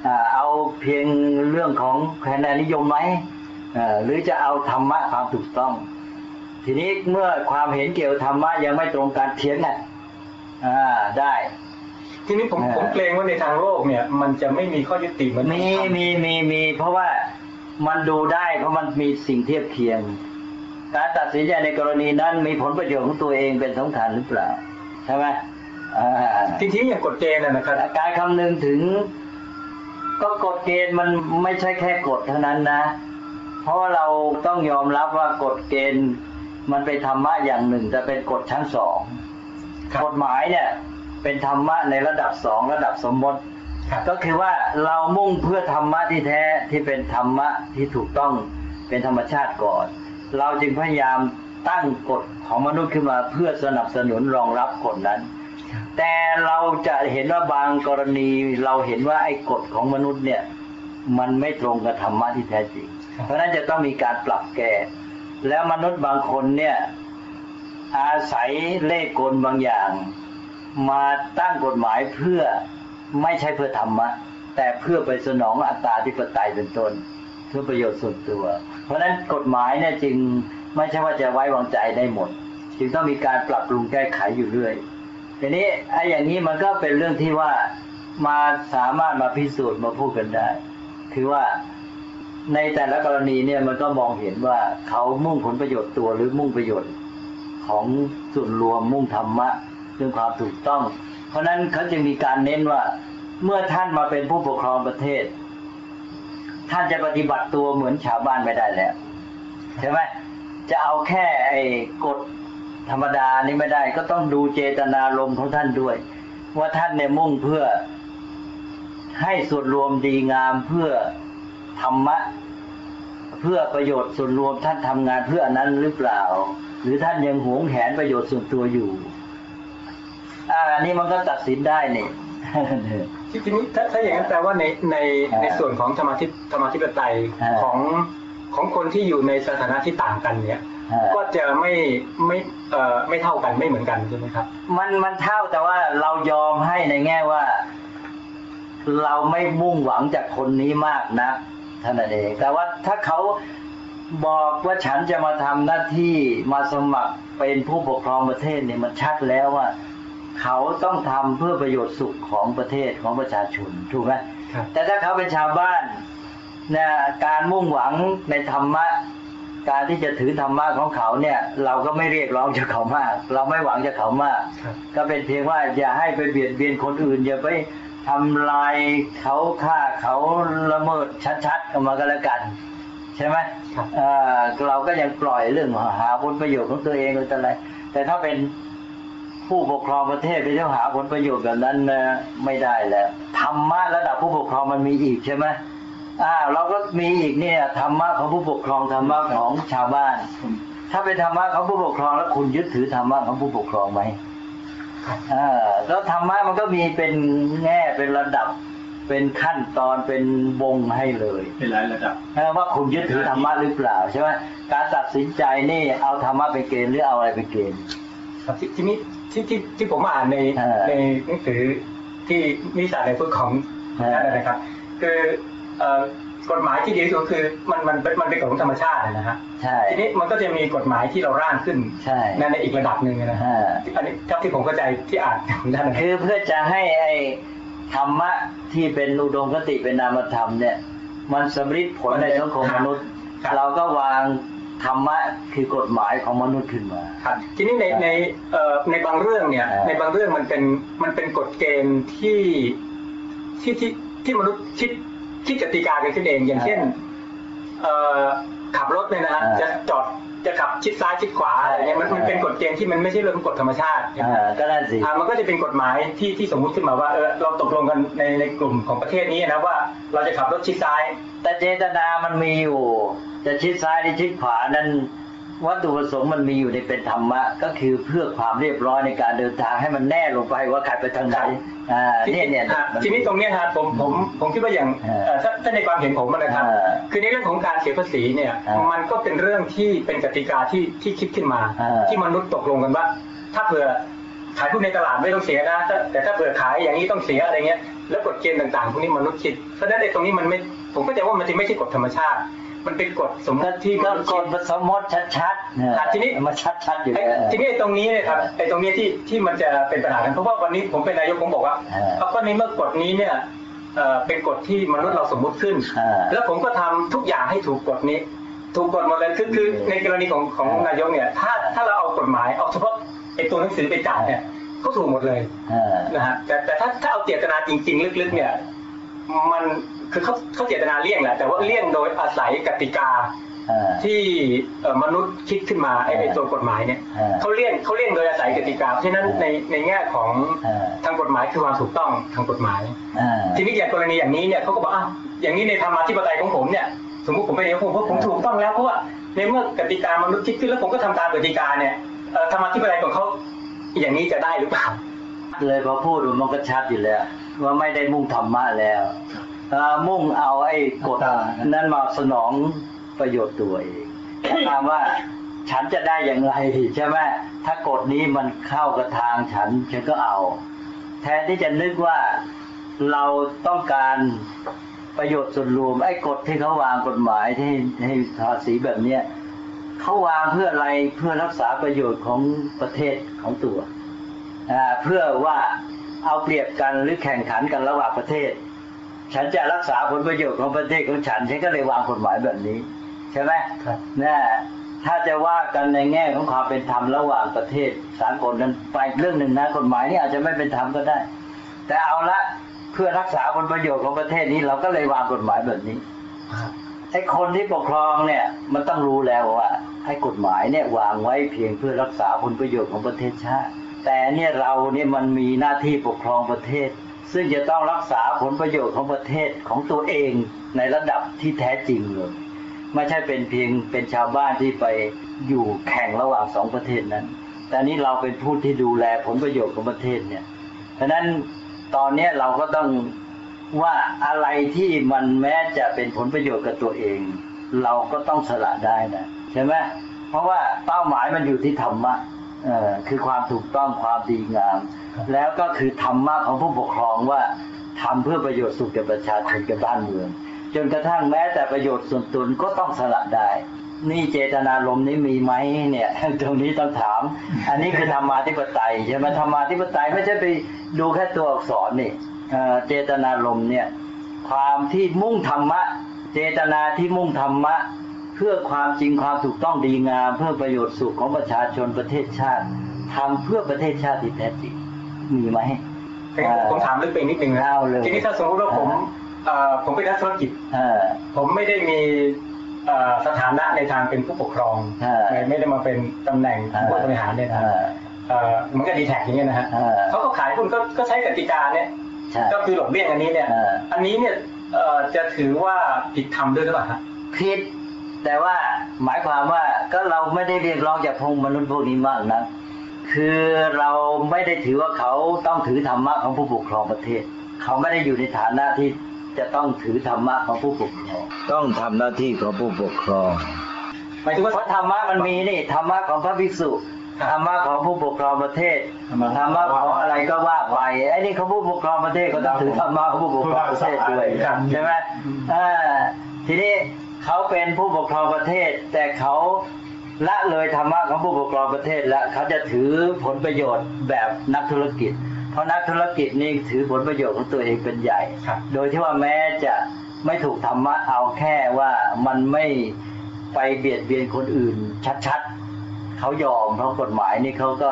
อ่าเอาเพียงเรื่องของคะแนนนิยมไหมอ่าหรือจะเอาธรรมะความถูกต้อง ทีนี้เมื่อความเห็นเกี่ยวกับธรรมะยังไม่ตรงกันเถียงกันอ่าได้ ทีนี้ผมอ่าผมเกรงว่าในทางโลกเนี่ย มันจะไม่มีข้อยุติเหมือนมีมีมีมีเพราะว่ามันดูได้เพราะมันมีสิ่งเทียบเคียง การตัดสินใจในกรณีนั้นมีผลประโยชน์ของตัวเองเป็นสำคัญหรือเปล่าใช่ไหมอ่าจริงๆอย่างกฎเกณฑ์นะนะครับการคำนึงถึง ก็กฎเกณฑ์มันไม่ใช่แค่กฎเท่านั้นนะ เพราะว่าเราต้องยอมรับว่ากฎเกณฑ์มันเป็นธรรมะอย่างหนึ่งแต่เป็นกฎชั้นสองครับกฎหมายเนี่ย เป็นธรรมะในระดับสองระดับสมมติครับก็คือว่าเรามุ่งเพื่อธรรมะที่แท้ที่เป็นธรรมะที่ถูกต้องเป็นธรรมชาติก่อน เราจึงพยายามตั้งกฎของมนุษย์ขึ้นมาเพื่อสนับสนุนรองรับกฎนั้น แต่เราจะเห็นว่าบางกรณีเราเห็นว่าไอ้กฎของมนุษย์เนี่ย มันไม่ตรงกับธรรมะที่แท้จริง เพราะฉะนั้นจะต้องมีการปรับแก้แล้วมนุษย์บางคนเนี่ยอาศัยเล่ห์กลบางอย่าง มาตั้งกฎหมายเพื่อไม่ใช่เพื่อธรรมะ แต่เพื่อไปสนองอัตตาธิปไตยเป็นต้นเพื่อประโยชน์ส่วนตัว เพราะฉะนั้นกฎหมายเนี่ยจึงไม่ใช่ว่าจะไว้วางใจได้หมด จึงต้องมีการปรับปรุงแก้ไขอยู่เรื่อยทีนี้ไอ้อย่างนี้มันก็เป็นเรื่องที่ว่ามาสามารถมาพิสูจน์มาพูดกันได้ คือว่าในแต่ละกรณีเนี่ยมันก็มองเห็นว่าเขามุ่งผลประโยชน์ตัวหรือมุ่งประโยชน์ของส่วนรวมมุ่งธรรมะ เรื่องความถูกต้อง เพราะฉะนั้นเขาจึงมีการเน้นว่า เมื่อท่านมาเป็นผู้ปกครองประเทศ ท่านจะปฏิบัติตัวเหมือนชาวบ้านไม่ได้แล้วใช่ไหมจะเอาแค่ไอ้กฎธรรมดานี่ไม่ได้ ก็ต้องดูเจตนารมณ์ของท่านด้วย ว่าท่านเนี่ยมุ่งเพื่อ ให้ส่วนรวมดีงามเพื่อธรรมะเพื่อประโยชน์ส่วนรวมท่านทำงานเพื่อนั้นหรือเปล่า หรือท่านยังหวงแหนประโยชน์ส่วนตัวอยู่ อ่าอันนี้มันก็ตัดสินได้นี่ทีทีนี้ถ้าถ้าอย่างนั้นแปลว่าในในอ่าในส่วนของธรรมาธิธรรมาธิปไตยอ่าของของคนที่อยู่ในสถานะที่ต่างกันเนี่ยอ่าก็จะไม่ไม่เอ่อไม่เท่ากันไม่เหมือนกันใช่ไหมครับ มันมันเท่าแต่ว่าเรายอมให้ในแง่ว่า เราไม่มุ่งหวังจากคนนี้มากนะท่านนนเองแต่ว่าถ้าเขาบอกว่าฉันจะมาทำหน้าที่มาสมัครเป็นผู้ปกครองประเทศเนี่ยมันชัดแล้วว่า เขาต้องทำเพื่อประโยชน์สุขของประเทศของประชาชนถูกไหมครับแต่ถ้าเขาเป็นชาวบ้านนะการมุ่งหวังในธรรมะ การที่จะถือธรรมะของเขาเนี่ย เราก็ไม่เรียกร้องจากเขามาก เราไม่หวังจากเขามากครับก็เป็นเพียงว่าอย่าให้ไปเบียดเบียนคนอื่น อย่าไปทำลายเขาฆ่าเขาละเมิดชัดๆกันมาก็แล้วกัน ใช่ไหมครับเอ่อเราก็ยังปล่อยเรื่องหาผลประโยชน์ของตัวเองอะไรต่ออะไรแต่ถ้าเป็น ผู้ปกครองประเทศไปเที่ยวหาผลประโยชน์แบบนั้นนะไม่ได้แล้วธรรมะระดับผู้ปกครองมันมีอีกใช่ไหมอ่าเราก็มีอีกเนี่ยธรรมะของผู้ปกครองธรรมะของชาวบ้าน ถ้าเป็นธรรมะของผู้ปกครองแล้วคุณยึดถือธรรมะของผู้ปกครองไหมอ่าแล้วธรรมะมันก็มีเป็นแง่เป็นระดับเป็นขั้นตอนเป็นวงให้เลยเป็นหลายระดับว่าคุณยึดถือธรรมะหรือเปล่าใช่ไหมการตัดสินใจนี่เอาธรรมะไปเกณฑ์หรือเอาอะไรไปเกณฑ์ทีนี้ ที่ที่ที่ผมอ่านในเออในหนังสือที่นิสาในพุทธของเออ นั่นนะครับ คือเอ่อกฎหมายที่ดีที่สุดคือมันมันเป็นมันเป็นกฎของธรรมชาตินะฮะใช่ทีนี้มันก็จะมีกฎหมายที่เราร่างขึ้นใช่ในในอีกระดับหนึ่งนะฮะอ่าอันนี้เท่าที่ผมเข้าใจที่อ่านของท่านนะครับคือเพื่อจะให้ไอ้ธรรมะที่เป็นอุดมคติเป็นนามธรรมเนี่ย มันสำฤทธิ์ผลในสังคมมนุษย์ครับเราก็วาง ธรรมะคือกฎหมายของมนุษย์ขึ้นมาครับทีนี้ในในเอ่อในบางเรื่องเนี่ยเออในบางเรื่องมันเป็นมันเป็นกฎเกณฑ์ที่ที่ที่ที่มนุษย์คิดคิดกติกากันขึ้นเองอย่างเช่นเอ่อขับรถเนี่ยนะฮะจะจอดจะขับชิดซ้ายชิดขวาอะไรเงี้ยมันมันเป็นกฎเกณฑ์ที่มันไม่ใช่เรื่องกฎธรรมชาติอ่าก็นั่นสิอ่ามันก็จะเป็นกฎหมายที่ที่สมมุติขึ้นมาว่าเออเราตกลงกันในในกลุ่มของประเทศนี้นะว่าเราจะขับรถชิดซ้าย แต่เจตนามันมีอยู่ จะชิดซ้ายหรือชิดขวานั้นวัตถุประสงค์มันมีอยู่ในเป็นธรรมะ ก็คือเพื่อความเรียบร้อยในการเดินทางให้มันแน่ลงไปว่าใครไปทางไหนอ่าเนี่ยเนี่ยอะมันทีนี้ตรงเนี้ยฮะผมผมผมคิดว่าอย่างเออเอ่อถ้าถ้าในความเห็นผมนะครับเออคือในเรื่องของการเสียภาษีเนี่ยเออมันก็เป็นเรื่องที่เป็นกติกาที่ที่คิดขึ้นมาเออที่มนุษย์ตกลงกันว่า ถ้าเผื่อขายหุ้นในตลาดไม่ต้องเสียนะแต่แต่ถ้าเผื่อขายอย่างนี้ต้องเสียอะไรเงี้ยแล้วกฎเกณฑ์ต่างๆพวกนี้มนุษย์คิดเพราะฉะนั้นไอ้ตรงนี้มันไม่ผมก็จะว่ามันจะไม่ใช่กฎธรรมชาติ มันเป็นกฎสมมก็ติที่ก็มนุษย์กคิฎดสมมติชัดๆเนี่ยอะทีนี้มันชัดๆอยู่ไอ้แล้ว ทีนี้ไอ้ตรงนี้เนี่ยครับไอ้ตรงนี้ที่ที่มันจะเป็นปัญหากันเพราะว่าวันนี้ผมเป็นนายกผมบอกว่าเออเอาก็ในเมื่อกฎนี้เนี่ยเอ่อเป็นกฎที่มนุษย์เราสมมุติขึ้นเออแล้วผมก็ทำทุกอย่างให้ถูกกฎนี้ ถูกกฎหมดเลยคือคือในกรณีของของเออนายกเนี่ย ถ้าถ้าเราเอากฎหมายเอาเฉพาะไอ้ตัวหนังสือไปจับเนี่ยก็ถูกหมดเลยเออนะฮะแต่แต่ถ้าถ้าเอาเจตนาจริง ๆ ลึกๆ เนี่ย มัน คือเขาเขาเจตนาเลี่ยงแหละแต่ว่าเลี่ยงโดยอาศัยกติกาเออที่เอ่อมนุษย์คิดขึ้นมาไอ้ไอ้ตัวกฎหมายเนี่ยเออเขาเลี่ยงเขาเลี่ยงโดยอาศัยกติกาเพราะฉะนั้นเออในในแง่ของเออทางกฎหมายคือความถูกต้องทางกฎหมายเออทีนี้อย่างกรณีอย่างนี้เนี่ยเขาก็บอกอ้าวอย่างนี้ในธรรมาธิปไตยของผมเนี่ยสมมติผมเป็นนายกผมว่าผมถูกต้องแล้วเพราะว่าในเมื่อกติกามนุษย์คิดขึ้นแล้วผมก็ทำตามกติกาเนี่ยเอ่อธรรมาธิปไตยของเขาอย่างนี้จะได้หรือเปล่าเลยพอพูดมันก็ชัดอยู่แล้วว่าไม่ได้มุ่งธรรมะแล้วเอ่อ มุ่งเอาไอ้กฎนั้นมาสนองประโยชน์ตัวเองถามว่าฉันจะได้อย่างไรใช่ไหมถ้ากฎนี้มันเข้ากับทางฉันฉันก็เอา แทนที่จะนึกว่าเราต้องการประโยชน์ส่วนรวม ไอ้กฎที่เขาวางกฎหมายที่ให้ภาษีแบบเนี้ยเขาวางเพื่ออะไรเพื่อรักษาประโยชน์ของประเทศของตัวเพื่อว่าเอาเปรียบกันหรือแข่งขันกันระหว่างประเทศ ฉันจะรักษาผลประโยชน์ของประเทศของฉันฉันก็เลยวางกฎหมายแบบนี้ ใช่ไหมครับนะถ้าจะว่ากันในแง่ของความเป็นธรรมระหว่างประเทศสากลนั้นไปอีกเรื่องหนึ่งนะกฎหมายนี่อาจจะไม่เป็นธรรมก็ได้ แต่เอาละเพื่อรักษาผลประโยชน์ของประเทศนี้เราก็เลยวางกฎหมายแบบนี้ไอ้คนที่ปกครองเนี่ย มันต้องรู้แล้วว่าให้กฎหมายเนี่ยวางไว้เพียงเพื่อรักษาผลประโยชน์ของประเทศชาติ แต่เนี่ยเราเนี่ยมันมีหน้าที่ปกครองประเทศ ซึ่งจะต้องรักษาผลประโยชน์ของประเทศของตัวเองในระดับที่แท้จริงเลยไม่ใช่เป็นเพียงเป็นชาวบ้านที่ไปอยู่แข่งระหว่างสองประเทศนั้น แต่นี้เราเป็นผู้ที่ดูแลผลประโยชน์ของประเทศเนี่ยฉะนั้นตอนนี้เราก็ต้องว่าอะไรที่มันแม้จะเป็นผลประโยชน์กับตัวเอง เราก็ต้องสละได้นะใช่ไหมเพราะว่าเป้าหมายมันอยู่ที่ธรรมะ คือความถูกต้องความดีงาม แล้วก็คือธรรมะของผู้ปกครองว่าทำเพื่อประโยชน์สุขแก่ประชาชนแก่บ้านเมือง จนกระทั่งแม้แต่ประโยชน์ส่วนตนก็ต้องสละได้ นี่เจตนารมณ์นี้มีไหมเนี่ยตรงนี้ต้องถาม อันนี้คือธรรมาธิปไตยใช่ไหมธรรมาธิปไตยไม่ใช่ไปดูแค่ตัวอักษรนี่เอ่อเจตนารมณ์เนี่ยความที่มุ่งธรรมะ เจตนาที่มุ่งธรรมะ เพื่อความจริงความถูกต้องดีงาม เพื่อประโยชน์สุขของประชาชนประเทศชาติทำเพื่อประเทศชาติที่แท้จริงมีไหมผมถามลึกไปนิดนึงนะเอาเลยทีนี้ถ้าสมมติว่าผมเอ่อผมเป็นนักธุรกิจเออผมไม่ได้มีเอ่อสถานะในทางเป็นผู้ปกครองใช่ไม่ไม่ได้มาเป็นตำแหน่งผู้บริหารเนี่ยนะเออเอ่อเหมือนกับดีแท็กอย่างเงี้ยนะฮะเออเขาก็ขายหุ้นก็ก็ใช้กติกาเนี่ยใช่ก็คือหลบเลี่ยงอันนี้เนี่ยเอออันนี้เนี่ยเอ่อจะถือว่าผิดธรรมด้วยหรือเปล่าฮะผิด แต่ว่าหมายความว่าก็เราไม่ได้เรียกร้องจากพงมนุษย์พวกนี้มากนะคือเราไม่ได้ถือว่าเขาต้องถือธรรมะของผู้ปกครองประเทศ เขาไม่ได้อยู่ในฐานะที่จะต้องถือธรรมะของผู้ปกครอง ต้องทำหน้าที่ของผู้ปกครองหมายถึงว่าเพราะธรรมะมันมีนี่ธรรมะของพระภิกษุครับธรรมะของผู้ปกครองประเทศธรรมะธรรมะของอะไรก็ว่าไปไอ้นี่เขาผู้ปกครองประเทศก็ต้องถือธรรมะของผู้ปกครองประเทศด้วยครับใช่ไหมอ่าทีนี้ เขาเป็นผู้ปกครองประเทศ แต่เขาละเลยธรรมะของผู้ปกครองประเทศแล้วเขาจะถือผลประโยชน์แบบนักธุรกิจ เพราะนักธุรกิจนี่ถือผลประโยชน์ของตัวเองเป็นใหญ่ครับโดยที่ว่าแม้จะไม่ถูกธรรมะเอาแค่ว่ามันไม่ไปเบียดเบียนคนอื่นชัดๆเขายอมเพราะกฎหมายนี่เขาก็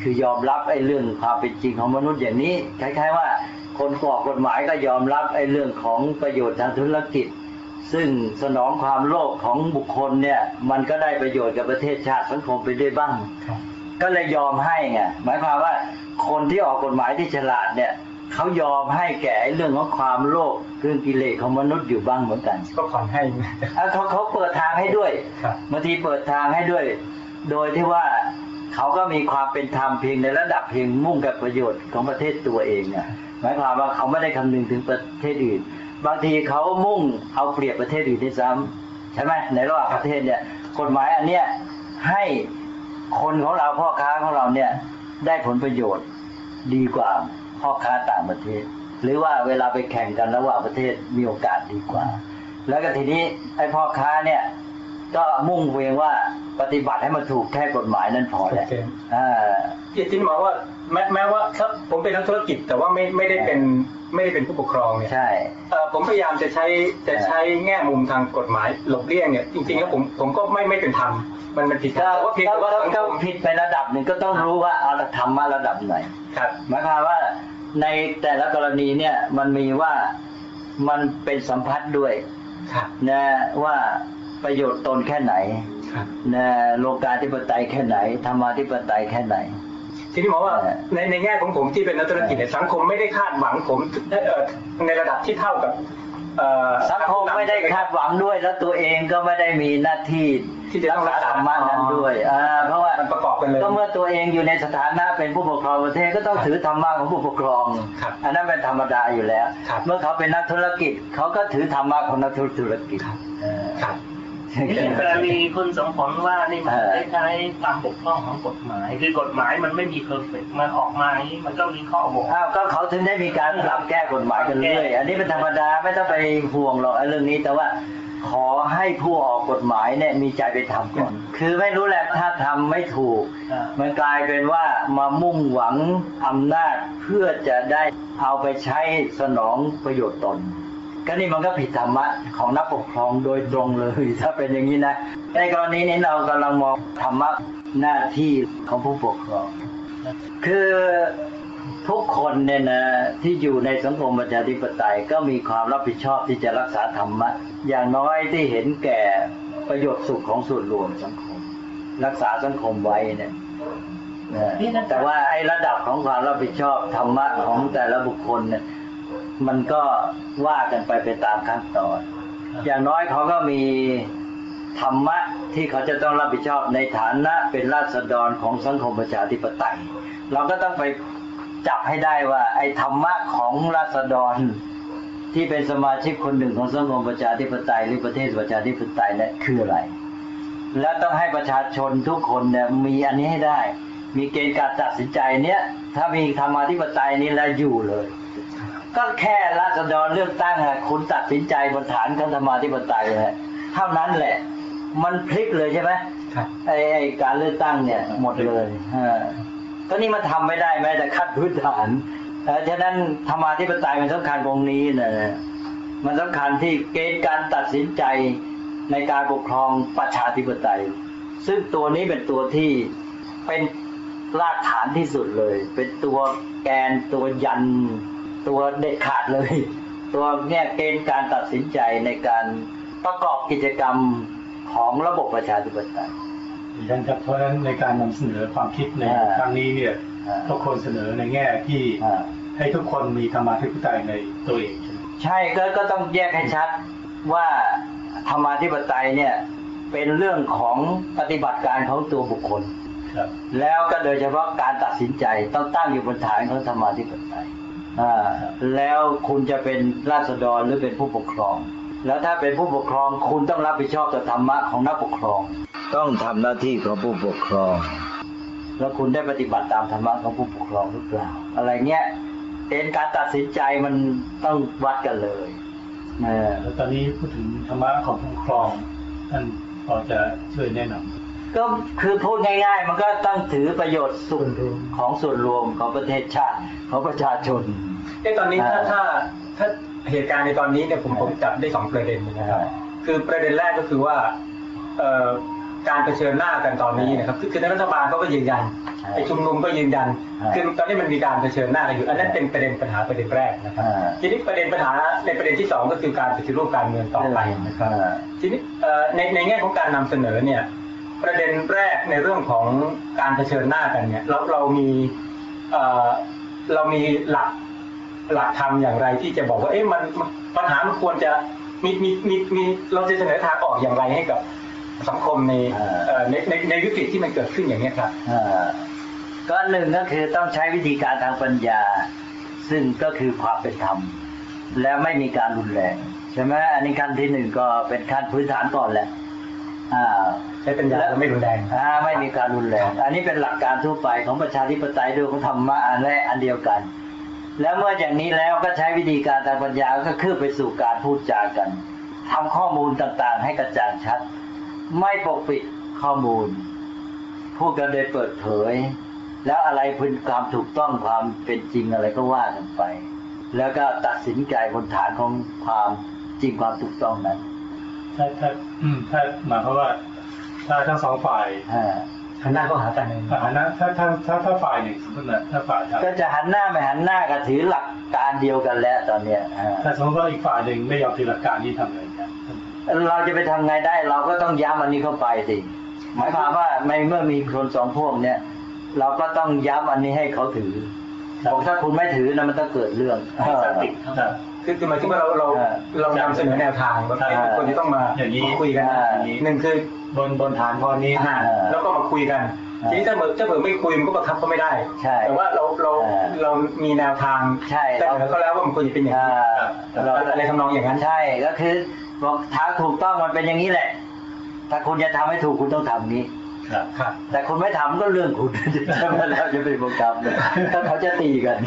คือยอมรับไอ้เรื่องความเป็นจริงของมนุษย์อย่างนี้คล้ายๆว่าคนกรอกกฎหมายก็ยอมรับไอ้เรื่องของประโยชน์ทางธุรกิจ ซึ่งสนองความโลภของบุคคลเนี่ย มันก็ได้ประโยชน์กับประเทศชาติสังคมไปด้วยบ้างครับก็เลยยอมให้ไงหมายความว่าคนที่ออกกฎหมายที่ฉลาดเนี่ยเขายอมให้แก่ไอ้เรื่องของความโลภเรื่องกิเลสของมนุษย์อยู่บ้างเหมือนกัน ก็ผ่อนให้อะเขาเขาเปิดทางให้ด้วยครับบางทีเปิดทางให้ด้วย โดยที่ว่าเขาก็มีความเป็นธรรมเพียงในระดับเพียงมุ่งกับประโยชน์ของประเทศตัวเองอะหมายความว่าเขาไม่ได้คำนึงถึงประเทศอื่น บางทีเขามุ่งเอาเปรียบประเทศอื่นด้วยซ้ำใช่ไหมในระหว่างประเทศเนี่ย กฎหมายอันเนี้ยให้คนของเราพ่อค้าของเราเนี่ยได้ผลประโยชน์ดีกว่าพ่อค้าต่างประเทศ หรือว่าเวลาไปแข่งกันระหว่างประเทศมีโอกาสดีกว่า แล้วก็ทีนี้ไอ้พ่อค้าเนี่ย ก็มุ่งเวียงว่าปฏิบัติให้มันถูกแค่กฎหมายนั้นพอแหละโอเคอ่าที่ที่บอกว่าแม้แม้ว่าถ้าผมเป็นนักธุรกิจแต่ว่าไม่ไม่ได้เป็นไม่ได้เป็นผู้ปกครองเนี่ยใช่เอ่อผมพยายามจะใช้จะใช้แง่มุมทางกฎหมายหลบเลี่ยงเนี่ยจริงๆแล้วผมผมก็ไม่ไม่เป็นธรรมมันมันผิดธรรก็มแต่ว่าเพียงก็แต่ว่าก็สังก็คมผิดไประดับหนึ่งก็ต้องรู้ว่าเอาธรรมะระดับไหนครับหมายความว่าในแต่ละกรณีเนี่ยมันมีว่ามันเป็นสัมพัทธ์ด้วยครับนะว่า ประโยชน์ตนแค่ไหนครับนะโลกาธิปไตยแค่ไหนธรรมาธิปไตยแค่ไหนทีนี้หมอว่าเออในในแง่ของผมที่เป็นนักธุรกิจเนี่ยสังคมไม่ได้คาดหวังผมเอ่อในระดับที่เท่ากับเอ่อสังคมไม่ได้คาดหวังด้วย แล้วตัวเองก็ไม่ได้มีหน้าที่ที่จะต้องรักธษารรมะนั้นด้วยอ่าเพราะว่ามันประกอบกันเลยก็เมื่อตัวเองอยู่ในสถานะเป็นผู้ปกครองประเทศก็ต้องถือธรรมะของผู้ปกครองครับอันนั้นเป็นธรรมดาอยู่แล้วครับเมื่อเขาเป็นนักธุรกิจเขาก็ถือธรรมะของนักธุรกิจครับเออครับ นี่กรณีคุณสมผลว่านี่มันเออคล้ายๆความบกพร่องของกฎหมาย คือกฎหมายมันไม่มีเพอร์เฟกมันออกมาอย่างนี้มันก็มีข้อบกอ้าวก็เขาถึงได้มีการปรับแก้กฎหมายกันเรื่อยอันนี้เป็นธรรมดาไม่ต้องไปห่วงหรอกไอ้เรื่องนี้แต่ว่าขอให้ผู้ออกกฎหมายเนี่ยมีใจไปทำก่อน คือไม่รู้แหละถ้าทำไม่ถูกอ่ามันกลายเป็นว่ามามุ่งหวังอำนาจเพื่อจะได้เอาไปใช้สนองประโยชน์ตน ก็นี่มันก็ผิดธรรมะของนักปกครองโดยตรงเลย ถ้าเป็นอย่างนี้นะ ในกรณีนี้เรากำลังมองธรรมะหน้าที่ของผู้ปกครอง คือทุกคนเนี่ยนะที่อยู่ในสังคมประชาธิปไตยก็มีความรับผิดชอบที่จะรักษาธรรมะ อย่างน้อยที่เห็นแก่ประโยชน์สุขของส่วนรวมสังคม รักษาสังคมไว้เนี่ยแต่ว่าไอ้ระดับของความรับผิดชอบธรรมะของแต่ละบุคคลเนี่ย มันก็ว่ากันไปไปตามขั้นตอน อย่างน้อยเขาก็มีธรรมะที่เขาจะต้องรับผิดชอบในฐานะเป็นราษฎรของสังคมประชาธิปไตย เราก็ต้องไปจับให้ได้ว่าไอ้ธรรมะของราษฎรที่เป็นสมาชิกคนหนึ่งของสังคมประชาธิปไตยหรือประเทศประชาธิปไตยเนี่ยคืออะไร และต้องให้ประชาชนทุกคนเนี่ยมีอันนี้ให้ได้ มีเกณฑ์การตัดสินใจเนี่ยถ้ามีธรรมาธิปไตยนี้แล้วอยู่เลย ก็แค่ราษฎรเลือกตั้งอะคุณตัดสินใจบนฐานของธรรมาธิปไตยเลยเท่านั้นแหละ มันพลิกเลยใช่ไหมครับไอ้ไอ้การเลือกตั้งเนี่ย หมดเลยอ่าก็นี่มันทำไม่ได้แม้แต่ขั้นพื้นฐานเอ่อฉะนั้นธรรมาธิปไตยมันสำคัญตรงนี้นะมันสำคัญที่เกณฑ์การตัดสินใจในการปกครองประชาธิปไตย ซึ่งตัวนี้เป็นตัวที่เป็นรากฐานที่สุดเลย เป็นตัวแกนตัวยัน ตัวเด็ดขาดเลย ตัวเนี่ยเกณฑ์การตัดสินใจในการประกอบกิจกรรมของระบบประชาธิปไตยดิฉันครับเพราะฉะนั้นในการนำเสนอความคิดในอ่าครั้งนี้เนี่ยอ่าทุกคนเสนอในแง่ที่อ่าให้ทุกคนมีธรรมาธิปไตยในตัวเองใช่ไหมใช่ก็ก็ต้องแยกให้ชัดว่าธรรมาธิปไตยเนี่ยเป็นเรื่องของปฏิบัติการของตัวบุคคลครับแล้วก็โดยเฉพาะการตัดสินใจต้องตั้งอยู่บนฐานของธรรมาธิปไตยอ่า แล้วคุณจะเป็นราษฎรหรือเป็นผู้ปกครอง แล้วถ้าเป็นผู้ปกครองคุณต้องรับผิดชอบต่อธรรมะของนักปกครอง ต้องทำหน้าที่ของผู้ปกครอง แล้วคุณได้ปฏิบัติตามธรรมะของผู้ปกครองหรือเปล่า อะไรเงี้ยเป็นการตัดสินใจมันต้องวัดกันเลยเออแล้วตอนนี้พูดถึงธรรมะของผู้ปกครองท่านพอจะช่วยแนะนำ ก็คือพูดง่าย ๆ มันก็ต้องถือประโยชน์สุขของส่วนรวมของประเทศชาติของประชาชนเอ้ตอนนี้ถ้าอ่าถ้าถ้าเหตุการณ์ในตอนนี้เนี่ยผมผมจับได้สองประเด็นนะครับอ่าคือประเด็นแรกก็คือว่าเอ่อการเผชิญหน้ากันตอนนี้นะครับ คือคือในรัฐบาลเขาก็ยืนยันอ่าไอ้ชุมนุมก็ยืนยันอ่าคือตอนนี้มันมีการเผชิญหน้ากันอยู่ อันนั้นเป็นประเด็นปัญหาประเด็นแรกนะครับอ่าทีนี้ประเด็นปัญหาในประเด็นที่สองก็คือการปฏิรูปการเมืองต่อไปนะครับอ่าทีนี้เอ่อในในแง่ของการนำเสนอเนี่ย ประเด็นแรกในเรื่องของการเผชิญหน้ากันเนี่ยเราเรามีเอ่อเรามีหลักหลักธรรมอย่างไรที่จะบอกว่าเอ๊ะมันมันปัญหามันควรจะมีมีมีมีเราจะเสนอทางออกอย่างไรให้กับสังคมในอ่าเอ่อในในในวิกฤตที่มันเกิดขึ้นอย่างนี้ยครับอ่าก็หนึ่งก็คือต้องใช้วิธีการทางปัญญา ซึ่งก็คือความเป็นธรรม แล้วไม่มีการรุนแรง ใช่ไหมอันนี้ขั้นที่หนึ่งก็เป็นขั้นพื้นฐานก่อนแหละอ่า ใช้ปัญญาและไม่รุนแรงอ่าไม่มีการรุนแรง อันนี้เป็นหลักการทั่วไปของประชาธิปไตยด้วยของธรรมะอันแรกอันเดียวกัน แล้วเมื่ออย่างนี้แล้วก็ใช้วิธีการทางปัญญาก็คือไปสู่การพูดจากันทำข้อมูลต่างๆ ให้กระจ่างชัด ไม่ปกปิดข้อมูล พูดกันโดยเปิดเผย แล้วอะไรเป็นความถูกต้องความเป็นจริงอะไรก็ว่ากันไป แล้วก็ตัดสินใจบนฐานของความจริงความถูกต้องนั้น ถ้าถ้าอืมถ้าหมายความว่า ถ้าทั้งสองฝ่ายอ่าหันหน้าเข้าหากันเลยถ้านะถ้าถ้าถ้าถ้าฝ่ายหนึ่งสมมตินะถ้าฝ่ายถ้าก็จะหันหน้าไม่หันหน้าก็ถือหลักการเดียวกันแล้วตอนเนี้ยอ่าถ้าสมมติว่าอีกฝ่ายหนึ่งไม่ยอมถือหลักการนี้ทำไงครับเราจะไปทำไงได้เราก็ต้องย้ำอันนี้เข้าไปสิหมายความว่าในเมื่อมีคนสองพวกเนี้ยเราก็ต้องย้ำอันนี้ให้เขาถือบอกถ้าคุณไม่ถือนะมันต้องเกิดเรื่องสติ ครับครับคือคือหมายถึงว่าเราเราอ่าเรานำเสนอแนวทางว่าอ่าเอ๊ะทุกคนจะต้องมาอย่างนี้คุยกันอ่าอย่างนี้หนึ่งคือบนบนฐานข้อนี้อ่าแล้วก็มาคุยกันอ่าทีนี้ถ้าเผื่อถ้าเผื่อไม่คุยมันก็บังคับเขาไม่ได้ใช่แต่ว่าเราเราอ่าเรามีแนวทางใช่เสนอเขาแล้วว่ามันควรจะเป็นอย่างอ่านี้เราอะไรทำนองอย่างนั้นใช่ก็คือบอกทางถูกต้องมันเป็นอย่างนี้แหละ ถ้าคุณจะทำให้ถูกคุณต้องทำนี้ครับครับ แต่คุณไม่ทำก็เรื่องคุณใช่ไหมเราจะไปบังคับเลยถ้าเขาจะตีกัน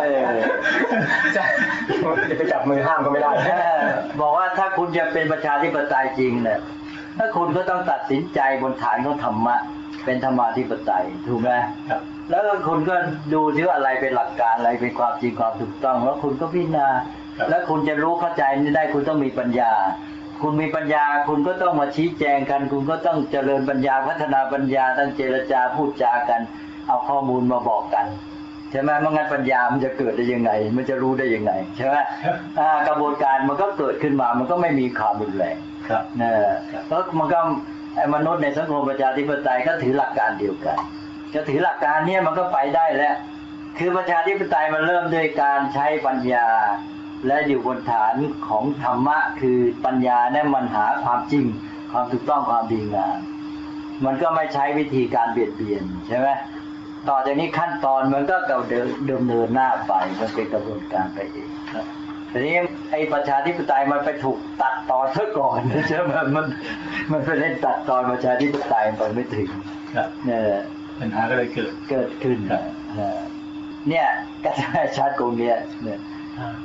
เออจะจะไปจับมือห้ามก็ไม่ได้เออบอกว่าถ้าคุณจะเป็นประชาธิปไตยจริงเนี่ยถ้าคุณก็ต้องตัดสินใจบนฐานของธรรมะ เป็นธรรมาธิปไตยถูกไหมครับแล้วก็คุณก็ดูซิว่าอะไรเป็นหลักการอะไรเป็นความจริงความถูกต้อง แล้วคุณก็พิจารณาครับแล้วคุณจะรู้เข้าใจนี่ได้คุณต้องมีปัญญา คุณมีปัญญาคุณก็ต้องมาชี้แจงกัน คุณก็ต้องเจริญปัญญาพัฒนาปัญญาตั้งเจรจาพูดจากัน เอาข้อมูลมาบอกกันใช่ไหมไม่งั้นปัญญามันจะเกิดได้ยังไง มันจะรู้ได้ยังไงใช่ไหมอ่ากระบวนการมันก็เกิดขึ้นมา มันก็ไม่มีความรุนแรงครับเออแล้วมันก็ไอ้มนุษย์ในสังคมประชาธิปไตยก็ถือหลักการเดียวกัน จะถือหลักการเนี้ยมันก็ไปได้แล้ว คือประชาธิปไตยมันเริ่มด้วยการใช้ปัญญา และอยู่บนฐานของธรรมะคือปัญญาเนี่ยมันหาความจริง ความถูกต้องความดีงามมันก็ไม่ใช้วิธีการเบียดเบียนใช่ไหมต่อจากนี้ขั้นตอนมันก็เดินเดิมเนินหน้าไปมันเป็นกระบวนการไปเองนะทีนี้ไอ้ประชาธิปไตยมันไปถูกตัดตอนซะก่อนใช่ไหมมันมันไปเล่นตัดตอนประชาธิปไตยไปไม่ถึงครับเนี่ยปัญหาก็เลยเกิดเกิดขึ้นครับเออเนี่ยก็จะชัดตรงเนี้ยเนี่ยเออ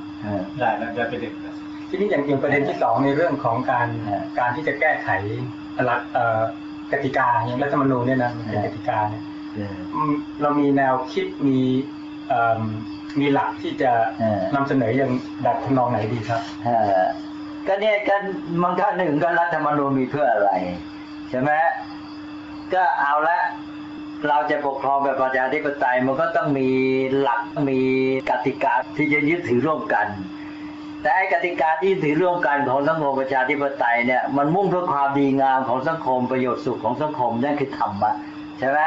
ได้แล้วได้ประเด็นแล้วทีนี้อย่างอย่างประเด็นที่สองในเรื่องของการอ่าการที่จะแก้ไขหลักเอ่อกติกาอย่างรัฐธรรมนูญเนี่ยนะมันเป็นอ่ากติกาเนี่ยเอออืมเรามีแนวคิดมีเอิ่มมีหลักที่จะอ่านำเสนออย่างแบบทำนองไหนดีครับเออก็เนี่ยกันมันก็หนึ่งก็รัฐธรรมนูญมีเพื่ออะไร ใช่ไหมก็เอาละ เราจะปกครองแบบประชาธิปไตยมันก็ต้องมีหลักมีกติกาที่จะยึดถือร่วมกัน แต่ไอ้กติกาที่ยึดถือร่วมกันของสังคมประชาธิปไตยเนี่ยมันมุ่งเพื่อความดีงามของสังคมประโยชน์สุขของสังคมนั่นคือธรรมะใช่ไหม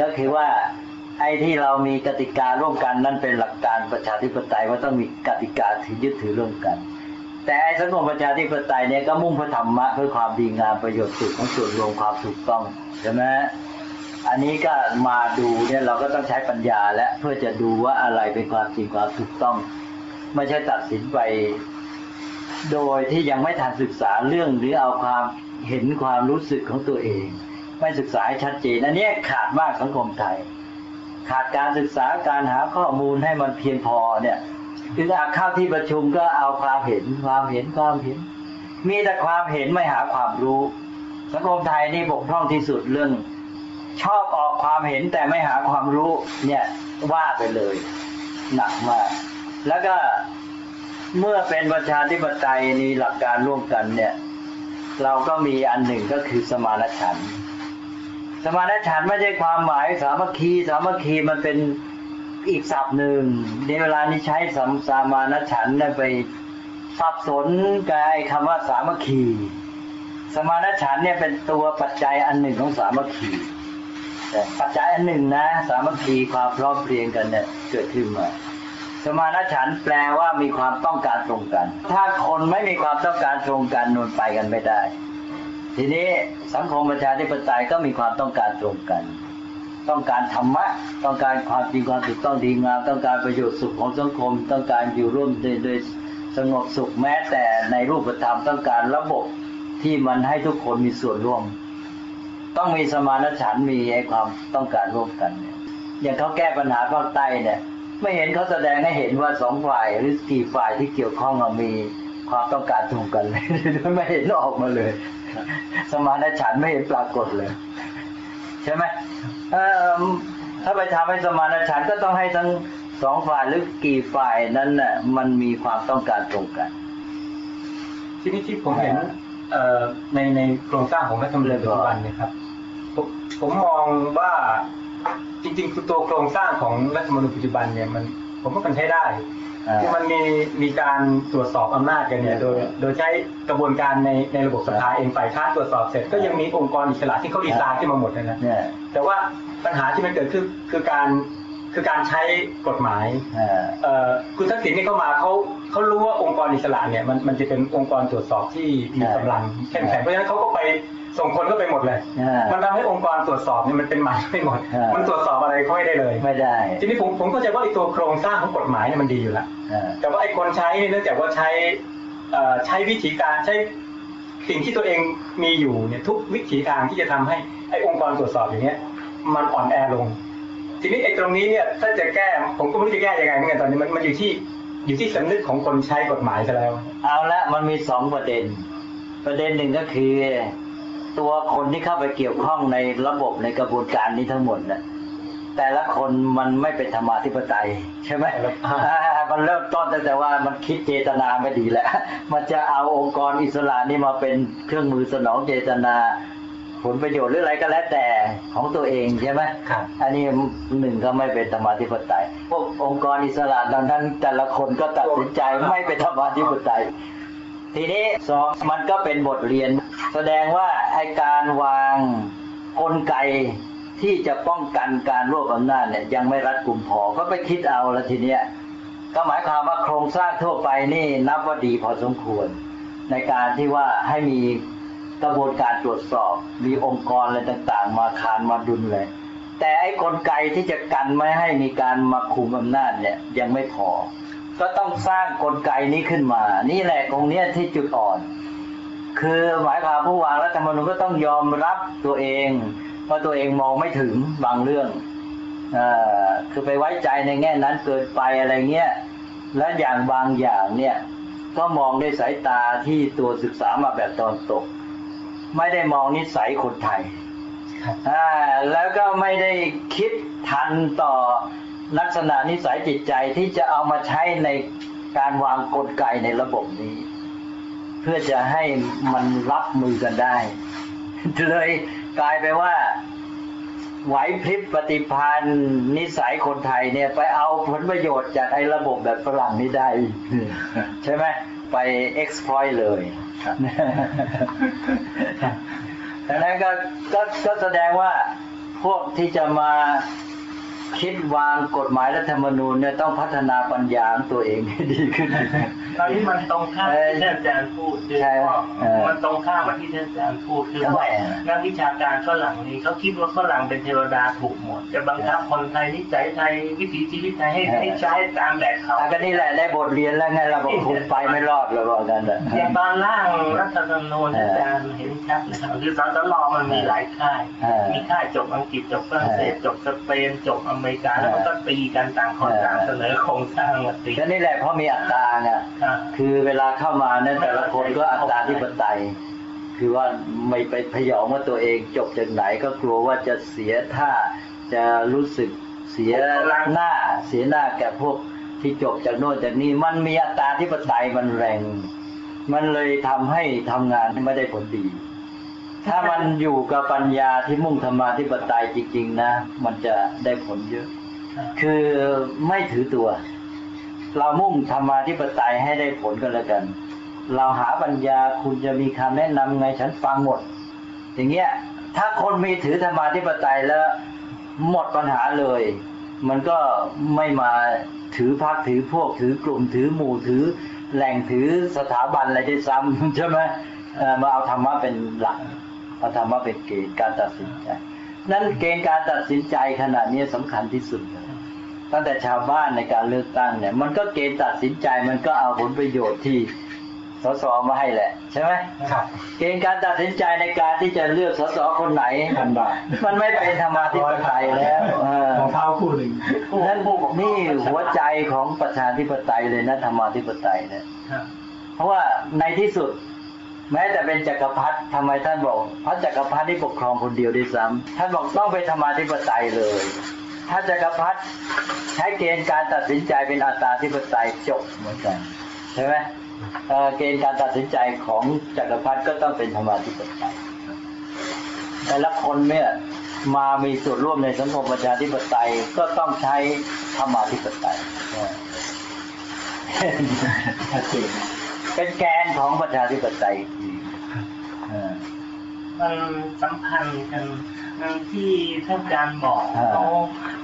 ก็คือว่าไอ้ที่เรามีกติการ่วมกันนั่นเป็นหลักการประชาธิปไตยว่าต้องมีกติกาที่ยึดถือร่วมกัน แต่ไอ้สังคมประชาธิปไตยเนี่ยก็มุ่งเพื่อธรรมะเพื่อความดีงามประโยชน์สุขของส่วนรวมความถูกต้องใช่ไหม อันนี้ก็มาดูเนี่ยเราก็ต้องใช้ปัญญาและเพื่อจะดูว่าอะไรเป็นความจริงความถูกต้อง ไม่ใช่ตัดสินไป โดยที่ยังไม่ทันศึกษาเรื่องหรือเอาความเห็นความรู้สึกของตัวเอง ไม่ศึกษาให้ชัดเจน อันนี้ขาดมากสังคมไทย ขาดการศึกษาการหาข้อมูลให้มันเพียงพอเนี่ยคืออาเข้าที่ประชุมก็เอาความเห็นความเห็นความเห็น มีแต่ความเห็นไม่หาความรู้ สังคมไทยนี่บกพร่องที่สุดเรื่อง ชอบออกความเห็นแต่ไม่หาความรู้เนี่ยว่าไปเลยหนักมาก แล้วก็เมื่อเป็นประชาธิปไตยมีหลักการร่วมกันเนี่ย เราก็มีอันหนึ่งก็คือสมานฉันท์สมานฉันท์ไม่ใช่ความหมายสามัคคีสามัคคีมันเป็นอีกศัพท์หนึ่งในเวลานี้ใช้สมสมานฉันท์ไปสับสนกับไอ้คำว่าสามัคคี สมานฉันท์เนี่ยเป็นตัวปัจจัยอันหนึ่งของสามัคคี ปัจจัยอันหนึ่งนะ สามัคคีความพร้อมเพรียงกันเนี่ยเกิดขึ้นมาสมานฉันแปลว่ามีความต้องการตรงกัน ถ้าคนไม่มีความต้องการตรงกันนนไปกันไม่ได้ ทีนี้สังคมประชาธิปไตยก็มีความต้องการตรงกัน ต้องการธรรมะ ต้องการความจริงความถูกต้องดีงาม ต้องการประโยชน์สุขของสังคม ต้องการอยู่ร่วมโดยสงบสุขแม้แต่ในรูปธรรมต้องการระบบที่มันให้ทุกคนมีส่วนร่วม ต้องมีสมานฉันท์มีไอ้ความต้องการร่วมกันเนี่ยอย่างเขาแก้ปัญหาภาคใต้เนี่ย ไม่เห็นเขาแสดงให้เห็นว่าสองฝ่ายหรือกี่ฝ่ายที่เกี่ยวข้องมีความต้องการตรงกันเลยไม่เห็นออกมาเลย สมานฉันท์ไม่เห็นปรากฏเลย ใช่ไหมถ้าไปทำให้สมานฉันท์ก็ต้องให้ทั้งสองฝ่ายหรือกี่ฝ่ายนั้นน่ะมันมีความต้องการตรงกัน ทีนี้ที่ผมเห็น ในในโครงสร้างของรัฐธรรมนูญปัจจุบันเนี่ยครับผมผมมองว่าจริงๆคือตัวโครงสร้างของรัฐธรรมนูญปัจจุบันเนี่ยมันผมว่ามันใช้ได้อ่าคือมันมีมีการตรวจสอบอำนาจกันเนี่ยโดยโดยใช้กระบวนการในในระบบสภาเองฝ่ายค้านตรวจสอบเสร็จก็ยังมีองค์กรอิสระที่เขาดีไซน์ขึ้นมาหมดเลยนะเนี่ยแต่ว่าปัญหาที่มันเกิดขึ้นคือการ คือการใช้กฎหมายอ่าเอ่อคุณทักษิณนี่เข้ามาเขาเขารู้ว่าองค์กรอิสระเนี่ยมันมันจะเป็นองค์กรตรวจสอบที่มีกำลังเข้มแข็งเพราะฉะนั้นเขาก็ไปส่งคนก็ไปหมดเลยอ่ามันทำให้องค์กรตรวจสอบเนี่ยมันเป็นหมันไม่หมดอ่ามัมันตรวจสอบอะไรเขาไม่ได้เลย ไม่ได้ ทีนี้ผมผมเข้าใจว่าไอ้ตัวโครงสร้างของกฎหมายเนี่ยมันดีอยู่แล้วอ่าแต่ว่าไอ้คนใช้เนี่ยเนื่องจากว่าใช้เอ่อใช้วิธีการใช้สิ่งที่ตัวเองมีอยู่เนี่ยทุกวิธีทางที่จะทำให้ไอ้องค์กรตรวจสอบอย่างเงี้ยมันอ่อนแอลง ทีนี้ไอ้ตรงนี้เนี่ยถ้าจะแก้ผมก็ไม่รู้จะแก้ยังไงเหมือนกันตอนนี้มันมันอยู่ที่อยู่ที่สำนึกของคนใช้กฎหมายซะแล้ว เอาละมันมีสองประเด็น ประเด็นหนึ่งก็คือ ตัวคนที่เข้าไปเกี่ยวข้องในระบบในกระบวนการนี้ทั้งหมดน่ะแต่ละคนมันไม่เป็นธรรมาธิปไตย ใช่ไหมอ่าอ่ามันเริ่มต้นตั้งแต่ว่ามันคิดเจตนาไม่ดีแล้ว มันจะเอาองค์กรอิสระนี่มาเป็นเครื่องมือสนองเจตนา ผลประโยชน์หรืออะไรก็แล้วแต่ของตัวเองใช่ไหมครับอันนี้หนึ่งก็ไม่เป็นธรรมาธิปไตย พวกองค์กรอิสระดังนั้นแต่ละคนก็ตัดสินใจไม่เป็นธรรมาธิปไตย ทีนี้สองมันก็เป็นบทเรียน แสดงว่าไอการวางกลไกที่จะป้องกันการรวบอำนาจเนี่ยยังไม่รัดกุมพอก็ไปคิดเอาแล้วทีเนี้ยก็หมายความว่าโครงสร้างทั่วไปนี่นับว่าดีพอสมควร ในการที่ว่าให้มี กระบวนการตรวจสอบ มีองค์กรอะไรต่าง ๆ มาคานมาดุลเลย แต่ไอ้กลไกที่จะกันไม่ให้มีการมาคุมอำนาจเนี่ยยังไม่พอ ก็ต้องสร้างกลไกนี้ขึ้นมา นี่แหละตรงเนี้ยที่จุดอ่อน คือหมายความผู้วางรัฐธรรมนูญก็ต้องยอมรับตัวเองว่าตัวเองมองไม่ถึงบางเรื่องอคือไปไว้ใจในแง่นั้นเกินไปอะไรเงี้ย และอย่างบางอย่างเนี่ยก็มองด้วยสายตาที่ตัวศึกษามาแบบตอนตก ไม่ได้มองนิสัยคนไทยครับอ่าแล้วก็ไม่ได้คิดทันต่อลักษณะนิสัยจิตใจที่จะเอามาใช้ในการวางกลไกในระบบนี้ เพื่อจะให้มันรับมือกันได้ เลยกลายไปว่าไหวพริบปฏิพานนิสัยคนไทยเนี่ยไปเอาผลประโยชน์จากไอ้ระบบแบบฝรั่งนี้ได้ ใช่ไหม ไป exploit เลยครับดังนั้นก็ก็ก็แสดงว่าพวกที่จะมา คิดวางกฎหมายรัฐธรรมนูญเนี่ยต้องพัฒนาปัญญาของตัวเองให้ดีขึ้น ตอนนี้มันตรงข้ามที่ท่านอาจารย์พูดคือใช่ไหมว่าเออมันตรงข้ามกับที่ท่านอาจารย์พูดคือทำไมว่าอะนักวิชาการฝรั่งนี่เขาคิดว่าฝรั่งเป็นเทวดาถูกหมด จะบังคับคนไทยนิสัยไทยวิถีชีวิตไทยให้ให้ใช้ตามแบบเขาอะก็นี่แหละได้บทเรียนแล้วไงเราบอกคุณไปไม่รอดเลยว่ากันนะอย่างตอนร่างรัฐธรรมนูญอาจารย์เห็นชัดเลยครับคือสสลมันมีหลายค่ายเออมีค่ายจบอังกฤษจบฝรั่งเศสจบสเปนจบอเมริกาแล้วมันก็ตีกันต่างคนเออต่างเสนอโครงสร้างมาตีก็นี่แหละเพราะมีอัตราไงครับคือเวลาเข้ามาเนี่ยแต่ละคนก็อัตราที่ปไตยคือว่าไม่ไปพยองว่าตัวเองจบจากไหนก็กลัวว่าจะเสียท่าจะรู้สึกเสียหน้า เสียหน้าแก่พวกที่จบจากโน่นจากนี้มันมีอัตราที่ปไตยมันแรง มันเลยทำให้ทำงานไม่ได้ผลดี ถ้ามันอยู่กับปัญญาที่มุ่งธรรมาธิปไตยจริง ๆ นะ มันจะได้ผลเยอะ คือไม่ถือตัว เรามุ่งธรรมาธิปไตยให้ได้ผลกันแล้วกัน เราหาปัญญาคุณจะมีคำแนะนำไงฉันฟังหมด อย่างเงี้ย ถ้าคนมีถือธรรมาธิปไตยแล้วหมดปัญหาเลย มันก็ไม่มาถือพักถือพวกถือกลุ่มถือหมู่ถือแหล่งถือสถาบันอะไรด้ซ้ำใช่ไหมมาเอาธรรมะเป็นหลัก เอาธรรมะเป็นเกณฑ์การตัดสินใจ นั้นเกณฑ์การตัดสินใจขณะนี้สำคัญที่สุดเลยตั้งแต่ชาวบ้านในการเลือกตั้งเนี่ย มันก็เกณฑ์ตัดสินใจมันก็เอาผลประโยชน์ที่สสมาให้แหละ ใช่ไหมครับ เกณฑ์การตัดสินใจในการที่จะเลือกสสคนไหนพันบาทมันไม่เป็นธรรมาธิปไตยแล้วเออรองเท้าคู่หนึ่งนั่นนี่หัวใจของประชาธิปไตยเลยนะธรรมาธิปไตยเนี่ยครับเพราะว่าในที่สุด แม้แต่เป็นจักรพรรดิทำไมท่านบอกพระจักรพรรดิที่ปกครองคนเดียวด้วยซ้ำท่านบอกต้องเป็นธรรมาธิปไตยเลย ถ้าจักรพรรดิใช้เกณฑ์การตัดสินใจเป็นอัตตาธิปไตยจบเหมือนกันใช่ไหมเเกณฑ์การตัดสินใจของจักรพรรดิก็ต้องเป็นธรรมาธิปไตยแต่ละคนเนี่ยมามีส่วนร่วมในสังคมประชาธิปไตยก็ต้องใช้ธรรมาธิปไตย เจนเป็นแกนของประชาธิปไตยอีกทีเออมันสัมพันธ์กันนั่นที่ท่านอาจารย์บอกอ่าเขา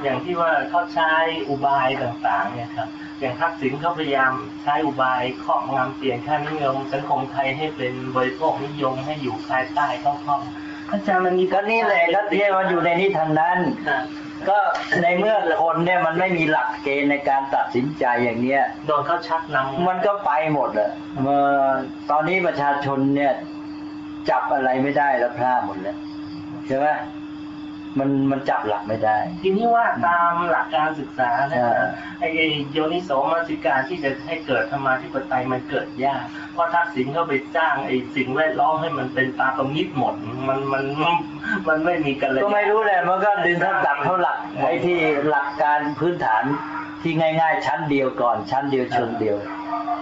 อย่างที่ว่าเขาใช้อุบายต่างๆ เนี่ยครับ อย่างทักษิณเขาพยายามใช้อุบายครอบงำเปลี่ยนค่านิยมสังคมไทยให้เป็นบริโภคนิยมให้อยู่ภายใต้เขาครอบ อาจารย์มันมีก็นี่แหละก็เรียกว่าอยู่ในนี้ทางนั้นครับก็ในเมื่อคนเนี่ยมันไม่มีหลักเกณฑ์ในการตัดสินใจอย่างเนี้ยโดนเขาชักนำมันก็ไปหมดอะเมื่อตอนนี้ประชาชนเนี่ย จับอะไรไม่ได้แล้วพลาดหมดแล้วใช่ไหม มันมันจับหลักไม่ได้ ทีนี้ว่าตามหลักการศึกษานะอ่าไอ้ไอ้โยนิโสมนสิการที่จะให้เกิดธรรมาธิปไตยมันเกิดยากเพราะทักษิณเข้าไปจ้างไอ้สิ่งแวดล้อมให้มันเป็นตาตรงนิดหมด มันมันมันไม่มีกันเลยก็ไม่รู้แหละมันก็ดึงเท่าหลักเท่าหลักไอ้ที่หลักการพื้นฐานที่ง่าย ๆ ชั้นเดียวก่อน ชั้นเดียวเชิงเดียว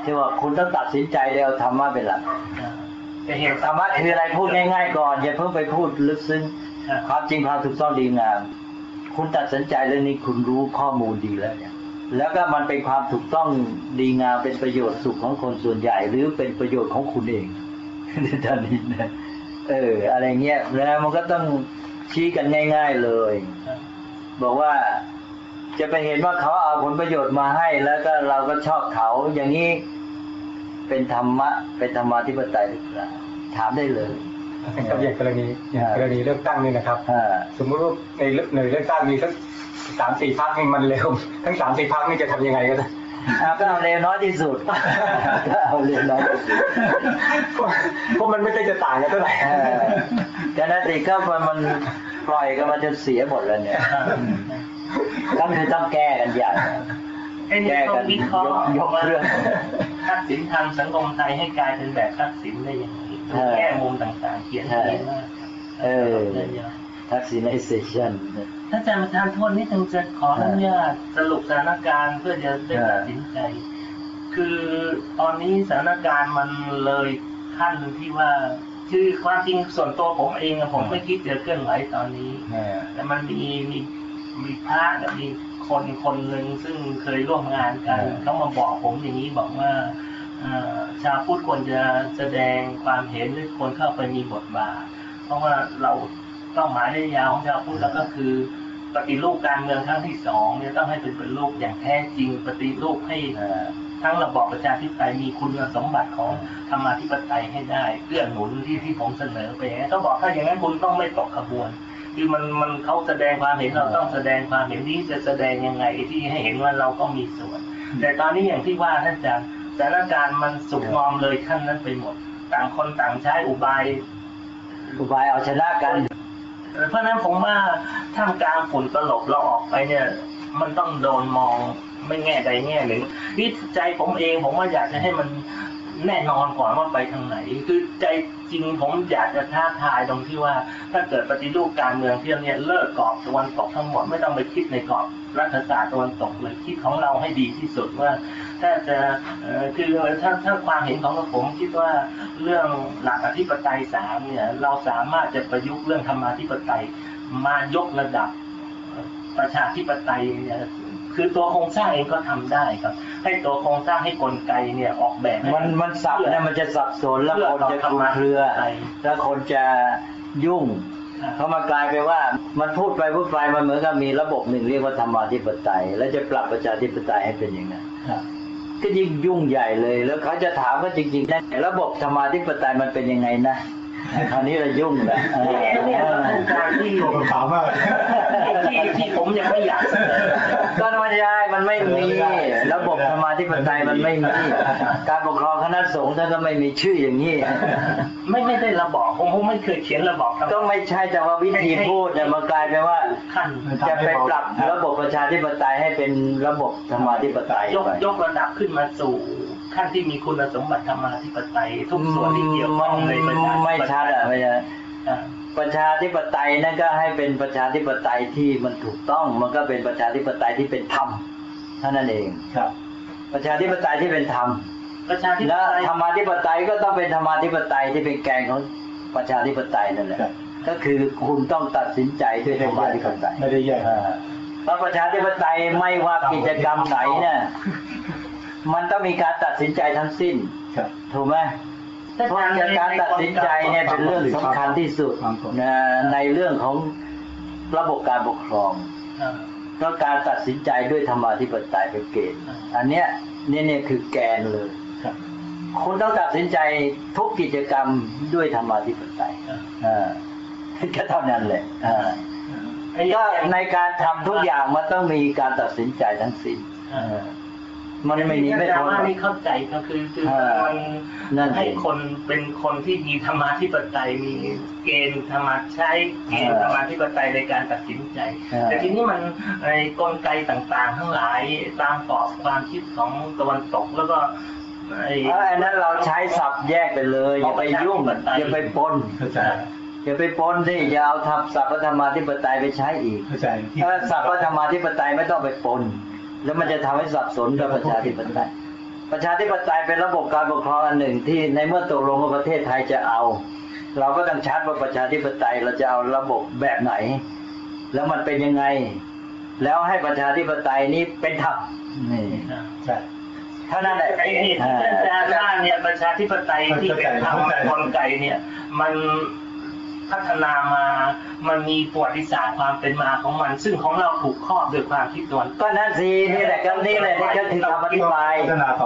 ที่ว่าคุณต้องตัดสินใจแล้วธรรมะเป็นหลักอ่าแต่เหตุธรรมะคืออะไรพูดง่าย ๆ ก่อนอย่าเพิ่งไปพูดลึกซึ้ง ความจริงความถูกต้องดีงาม คุณตัดสินใจเรื่องนี้คุณรู้ข้อมูลดีแล้วเนี่ยแล้วก็มันเป็นความถูกต้องดีงามเป็นประโยชน์สุขของคนส่วนใหญ่ หรือเป็นประโยชน์ของคุณเองในตอนนี้นะเออ อะไรเงี้ยแล้วมันก็ต้องชี้กันง่าย ๆเลย บอกว่าจะไปเห็นว่าเขาเอาผลประโยชน์มาให้ แล้วก็เราก็ชอบเขาอย่างนี้เป็นธรรมะเป็นธรรมาธิปไตยหรือเปล่าถามได้เลย กับอย่างกรณีกรณีเลือกตั้งนี่นะครับสมมติว่าในเหน่วยเลือกตั้งมีสักสามสี่พักนี่มันเร็ว ทั้งสามสี่พักนี่จะทำยังไงก็ได้อ่าก็เอาเร็วน้อยที่สุดก็เอาเร็วน้อยที่สุดเพราะมันไม่ได้จะต่างกันเท่าไหร่แต่นั้นสิก็มันมันปล่อยกันมาจนเสียหมดแล้วเนี่ยก็คือต้องแก้กันอย่างไอ้นี่แก้กันยกเรื่องทักษิณทำสังคมไทยให้กลายเป็นแบบทักษิณได้ยังไง เออแก้มุมต่างๆเขียนดีมากเออทักษิณไอเซชันถ้าอาจารย์ประธานโทษนี่ถึงจะขออนุญาตสรุปสถานการณ์เพื่อจะได้ตัดสินใจ คือตอนนี้สถานการณ์มันเลยขั้นที่ว่าคือความจริงส่วนตัวผมเองผมไม่คิดจะเคลื่อนไหวตอนนี้แต่มันมีมีมีพระกับมีคนคนหนึ่งซึ่งเคยร่วมงานกันเขามาบอกผมอย่างนี้บอกว่า ชาวพุทธควรจะแสดงความเห็นหรือควรเข้าไปมีบทบาท เพราะว่าเราเป้าหมายระยะยาวของชาวพุทธแล้วก็คือปฏิรูปการเมืองครั้งที่สองเนี่ยต้องให้เป็นปฏิรูปอย่างแท้จริงปฏิรูปให้ทั้งระบอบประชาธิปไตยมีคุณสมบัติของธรรมาธิปไตยให้ได้เกื้อหนุนที่ที่ผมเสนอไปอย่างนั้นเขาบอกถ้าอย่างนั้นคุณต้องไม่ตกขบวนคือมันมันเขาแสดงความเห็นเราต้องแสดงความเห็นที่จะแสดงยังไงที่ให้เห็นว่าเราก็มีส่วน แต่ตอนนี้อย่างที่ว่าท่านอาจารย์ สถานการณ์มันสุกงอมเลยขั้นนั้นไปหมด ต่างคนต่างใช้อุบาย อุบายเอาชนะกัน เพราะฉะนั้นผมว่าท่ามกลางฝุ่นตลบเราออกไปเนี่ย มันต้องโดนมองไม่แง่ใดแง่หนึ่งนี่ใจผมเองผมว่าอยากจะให้มัน แน่นอนก่อนว่าไปทางไหน คือใจจริงผมอยากจะท้าทายตรงที่ว่า ถ้าเกิดปฏิรูปการเมืองเที่เนี่ยเลิกกรอบตะวันตกทั้งหมดไม่ต้องไปคิดในกรอบรัฐศาสตร์ตะวันตกเลยคิดของเราให้ดีที่สุดว่า ถ้าจะคือถ้าถ้าความเห็นของผมคิดว่าเรื่องหลักอธิปไตยสามเนี่ย เราสามารถจะประยุกต์เรื่องธรรมาธิปไตยมายกระดับประชาธิปไตเนี่ย คือตัวโครงสร้างเองก็ทำได้ครับ ให้ตัวโครงสร้างให้กลไกเนี่ยออกแบบให้มันมันสับเนี่ยมันจะสับสนแล้วคนจะคลุมเครือ แล้วคนจะยุ่งเขามากลายไปนว่ามันพูดไปพูดไปมันเหมือนกับมีระบบหนึ่งเรียกว่าธรรมาธิปไตย แล้วจะปรับประชาธิปไตยให้เป็นอย่างนั้นก็ยิ่งยุ่งใหญ่เลย แล้วเขาจะถามว่าจริงๆนะระบบธรรมาธิปไตยมันเป็นยังไงนะ คราวนี้เรายุ่งแล้วเนี่ยเนี่ยเป็นการที่ตัวคำถามมาที่ที่ผมยังไม่อยากก็ไม่ได้มันไม่มี ระบบธรรมาธิปไตยมันไม่มี การปกครองคณะสงฆ์ท่านก็ไม่มีชื่ออย่างนี้ ไม่ไม่ได้ระบอบผมผมไม่เคยเขียนระบอบก็ไม่ใช่แต่ว่าวิธีพูดเนี่ยมันกลายเป็นว่าจะไปปรับระบบประชาธิปไตยให้เป็นระบบธรรมาธิปไตยยกยกระดับขึ้นมาสู่ ขั้นที่มีคุณสมบัติธรรมาธิปไตยทุกส่วนที่เกี่ยวข้องในประชาธิปไตยไม่ชัดอะไม่ใช่อ่าประชาธิปไตยนั่นก็ให้เป็นประชาธิปไตยที่มันถูกต้องมันก็เป็นประชาธิปไตยที่เป็นธรรมเท่านั้นเองครับ ประชาธิปไตยที่เป็นธรรมประชาธิปและไตยธรรมาธิปไตยก็ต้องเป็นธรรมาธิปไตยที่เป็นแกนของประชาธิปไตยนั่นแหละครับก็คือคุณต้องตัดสินใจด้วยธรรมาธิปไตยไม่ได้แยกอ่าเพราะประชาธิปไตยไม่ว่ากิจกรรมไหนเนี่ย มันต้องมีการตัดสินใจทั้งสิ้นครับถูกไหมเพราะการตัดสินใจเนี่ยเป็นเรื่องสำคัญที่สุดนะในเรื่องของระบบการปกครองอ่าเพราะการตัดสินใจด้วยธรรมาธิปไตยเป็นเกณฑ์อันเนี้ยเนี่ยเนี่ยคือแกนเลยครับคุณต้องตัดสินใจทุกกิจกรรมด้วยธรรมาธิปไตยอ่าอ่าก็เท่านั้นแหละอ่าไอ้ก็อย่างในการทำทุกอย่างมันต้องมีการตัดสินใจทั้งสิ้นอ่าอ่า มันไม่หนีไม่แต่พ้นว่านี่เข้าใจก็คือคือเออมันนั่นสิ ให้คนเป็นคนที่มีธรรมาธิปไตยมีเกณฑ์ธรรมาใช้เกณฑ์ธรรมาธิปไตยในการตัดสินใจแต่ทีนี้มันไอ้กลไกต่างๆ ทั้งหลายตามกรอบความคิดของตะวันตกแล้วก็ไอ้เพราะอันนั้นเราใช้ศัพท์แยกไปเลย อย่าไปยุ่งอย่าไปปนเข้าใจอย่าไปปนสิอย่าเอาทับศัพท์พระธรรมาธิปไตยไปใช้อีกเข้าใจที่ถ้าศัพท์พระธรรมาธิปไตยไม่ต้องไปปน แล้วมันจะทำให้สับสนกับประชาธิปไตย ประชาธิปไตยเป็นระบบการปกครองอันหนึ่งที่ในเมื่อตกลงว่าประเทศไทยจะเอา เราก็ต้องชัดว่าประชาธิปไตยเราจะเอาระบบแบบไหน แล้วมันเป็นยังไง แล้วให้ประชาธิปไตยนี้เป็นธรรมนี่ใช่เท่านั้นแหละไอ้ที่ท่านอาจารย์ว่าเนี่ยประชาธิปไตยที่เป็นธรรมกลไกเนี่ย มัน พัฒนามา มันมีประวัติศาสตร์ความเป็นมาของมัน ซึ่งของเราถูกครอบด้วยความคิดตะวันตกก็นั่นสินี่แหละก็นี่แหละนี่ก็คือคำอธิบาย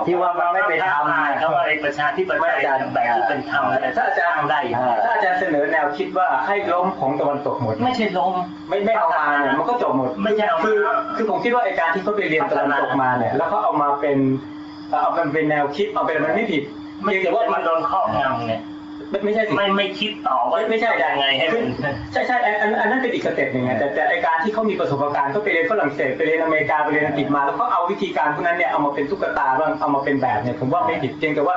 ที่ว่ามันไม่เป็นธรรมนะเขาว่าไอ้ประชาธิปไตยแบบที่เป็นธรรมแต่ถ้าถ้าอาจะจารย์ทำได้อ่าถ้าอาจารย์เสนอแนวคิดว่าให้ล้มของตะวันตกหมด ไม่ใช่ลมไม่ไม่เอามาเนี่ยมันก็จบหมดไม่ใช่เอามาคือคือผมคิดว่าไอการที่เขาไปเรียนตะวันตกมาเนี่ยแล้วเขาเอามาเป็นเอามันเป็นแนวคิดเอาเป็นมันไม่ผิดไม่เพียงแต่ว่ามัมันนโดนครอบงำไง ไม่ไม่ใช่สิ ไม่ไม่คิดต่อว่าไม่ไม่ใช่ จะยังไงให้มันใช่ใช่อันอันอันนั้นเป็นอีกสเต็ปหนึ่งไงแต่แต่ไอการที่เขามีประสบการณ์เขาไปเรียนฝรั่งเศสไปเรียนอเมริกาไปเรียนอังกฤษมาแล้วก็เอาวิธีการพวกนั้นเนี่ยเอามาเป็นตุ๊กตาบ้างเอามาเป็นแบบเนี่ยผมว่าไม่ผิดเพียงแต่ว่า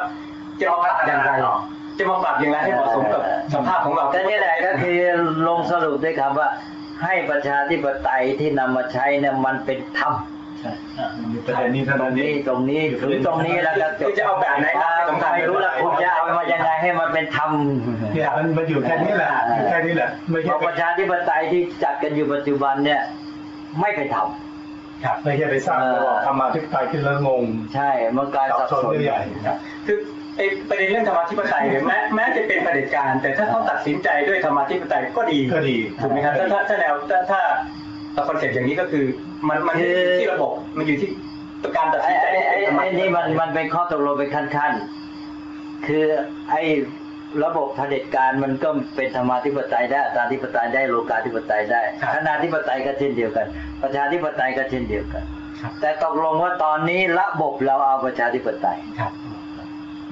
จะมาปรับอย่างไรจะมาปรับอย่างไรให้เหมาะสมกับสภาพของเราก็นี่แหละก็คือลงสรุปด้วยคำว่า ให้ประชาธิปไตยที่นำมาใช้เนี่ยมันเป็นธรรม ใช่มีประเด็นนี้ตเท่ารงนั้นเอนี้ตรงนี้ถึงตรงนี้แล้วจคืบอจะเอาแบบไหนครับสำคัญไม่รู้ละคุณจะเอามายังไงให้มันเป็นธรรมเนี่ยมันมันอยู่แค่นี้แหละแค่นี้แหละไม่ใช่ประชาธิปไตยที่จัดกันอยู่ปัจจุบันเนี่ย ไม่เป็นธรรมครับไม่ใช่ไปสร้างระบอบธรรมาธิปไตยขึ้นแล้วงง ใช่มันกลายสับสนใหญ่ครับคือไอประเด็นเรื่องธรรมาธิปไตยเนี่ยแม้แม้จะเป็นประเด็จการ แต่ถ้าเขาตัดสินใจด้วยธรรมาธิปไตยก็ดีก็ดีถูกไหมครับถ้าถ้าถ้าแนวถ้า ถ้าคอนเซ็ปต์อย่างนี้ก็คือ มันมันไม่ได้อยู่ที่ระบบมันอยู่ที่การตัดไอ้สินใจไอ้ที่ไอ้เป็นธรรมาไอ้ธิปนี่ไตมันยมันเป็นข้อตกลงเป็นขั้นๆ คือไอ้ระบบเผด็จการมันก็เป็นธรรมาธิปไตยได้อัตราธิปไตยได้โลกาธิปไตยได้คณาธิปไตยก็เช่นเดียวกัน ประชาธิปไตยก็เช่นเดียวกัน แต่ตกลงว่าตอนนี้ระบบเราเอาประชาธิปไตยครับ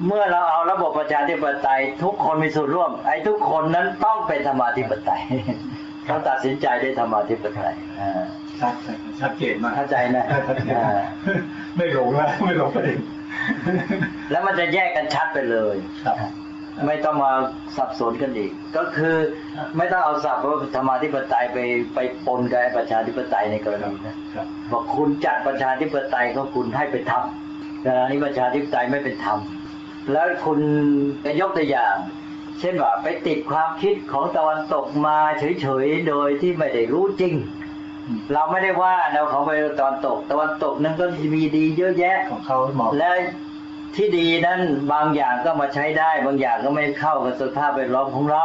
เมื่อเราเอาระบบประชาธิปไตย ทุกคนมีส่วนร่วม ไอ้ทุกคนนั้นต้องเป็นธรรมาธิปไตย ต้องตัดสินใจด้วยธรรมาธิปไตยอ่าชัดชัดเจนมากเข้าใจนะชัดเจนอ่าไม่หลงแล้วไม่หลงประเด็นแล้วมันจะแยกกันชัดไปเลยครับไม่ต้องมาสับสนกันอีก ก็คือไม่ต้องเอาศัพท์ว่าธรรมาธิปไตยไปไปปนกับไอ้ประชาธิปไตยในกรณีนะครับบอกคุณจัดประชาธิปไตยก็คุณให้เป็นธรรมแต่อันนี้ประชาธิปไตยไม่เป็นธรรมแล้วคุณจะยกตัวอย่าง เช่นว่าไปติดความคิดของตะวันตกมาเฉยๆโดยที่ไม่ได้รู้จริง เราไม่ได้ว่าแนวของไปตะวันตก ตะวันตกนั้นก็มีดีเยอะแยะของเขาเหมาะและที่ดีนั้นบางอย่างก็มาใช้ได้ บางอย่างก็ไม่เข้ากับสภาพแวดล้อมของเรา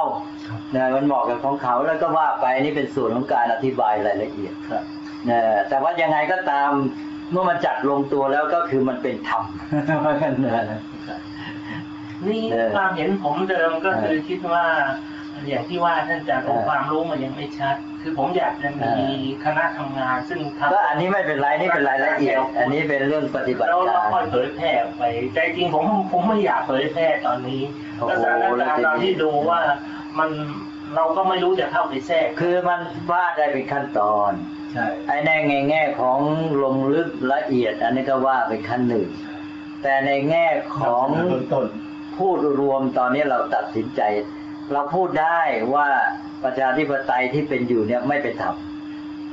นะมันเหมาะกับของเขาแล้วก็ว่าไปนี่เป็นส่วนของการอธิบายรายละเอียดครับนะแต่ว่ายังไงก็ตามเมื่อมันจัดลงตัวแล้วก็คือมันเป็นธรรมว่ากันนะ นี่เออความเห็นผมเดิมก็คือเออคิดว่าอย่างที่ว่าท่านอาจารย์เออความรู้มันยังไม่ชัด คือผมอยากจะมีเออคณะทำงานซึ่งทำก็อันนี้ไม่เป็นไรนี่เป็นรายละเอียด อันนี้เป็นเรื่องปฏิบัติแล้วเราการค่อยเผยแพร่ออกไปใจจริงผมผมไม่อยากเผยแพร่ตอนนี้โอ้โหแล้วสถานการณ์ตอนที่ดูว่ามันเราก็ไม่รู้จะเข้าไปแทรก คือมันว่าได้เป็นขั้นตอนใช่ไอ้ในแง่แง่ของลงลึกละเอียด อันนี้ก็ว่าเป็นขั้นหนึ่งแต่ในแง่ของเบื้องต้น พูดรวมตอนนี้เราตัดสินใจ เราพูดได้ว่าประชาธิปไตยที่เป็นอยู่เนี่ยไม่เป็นธรรม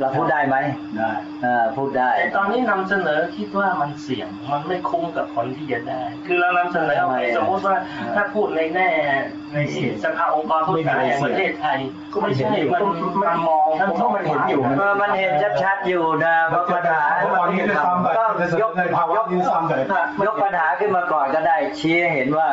เราพูดได้ไหมได้อ่าพูดได้ แต่ตอนนี้นำเสนอคิดว่ามันเสี่ยง มันไม่คุ้มกับผลที่จะได้ คือเรานำเสนอเอาไปทำไมอะสมมติว่าถ้าพูดในแน่ในสภาองค์กรผู้การแห่งประเทศไทย ก็ไม่ใช่มันมันมองทั้งผมสองว่ามันเห็นอยู่ฝ่ายเออมันเห็นชัดๆอยู่นะว่าปัญหาเมื่อวานนี้ได้ซ้ำไปก็จะเสนยอกในภาวะนี้ซ้ำไป ยกปัญหาขึ้นมาก่อนก็ได้ชี้ให้เห็นว่า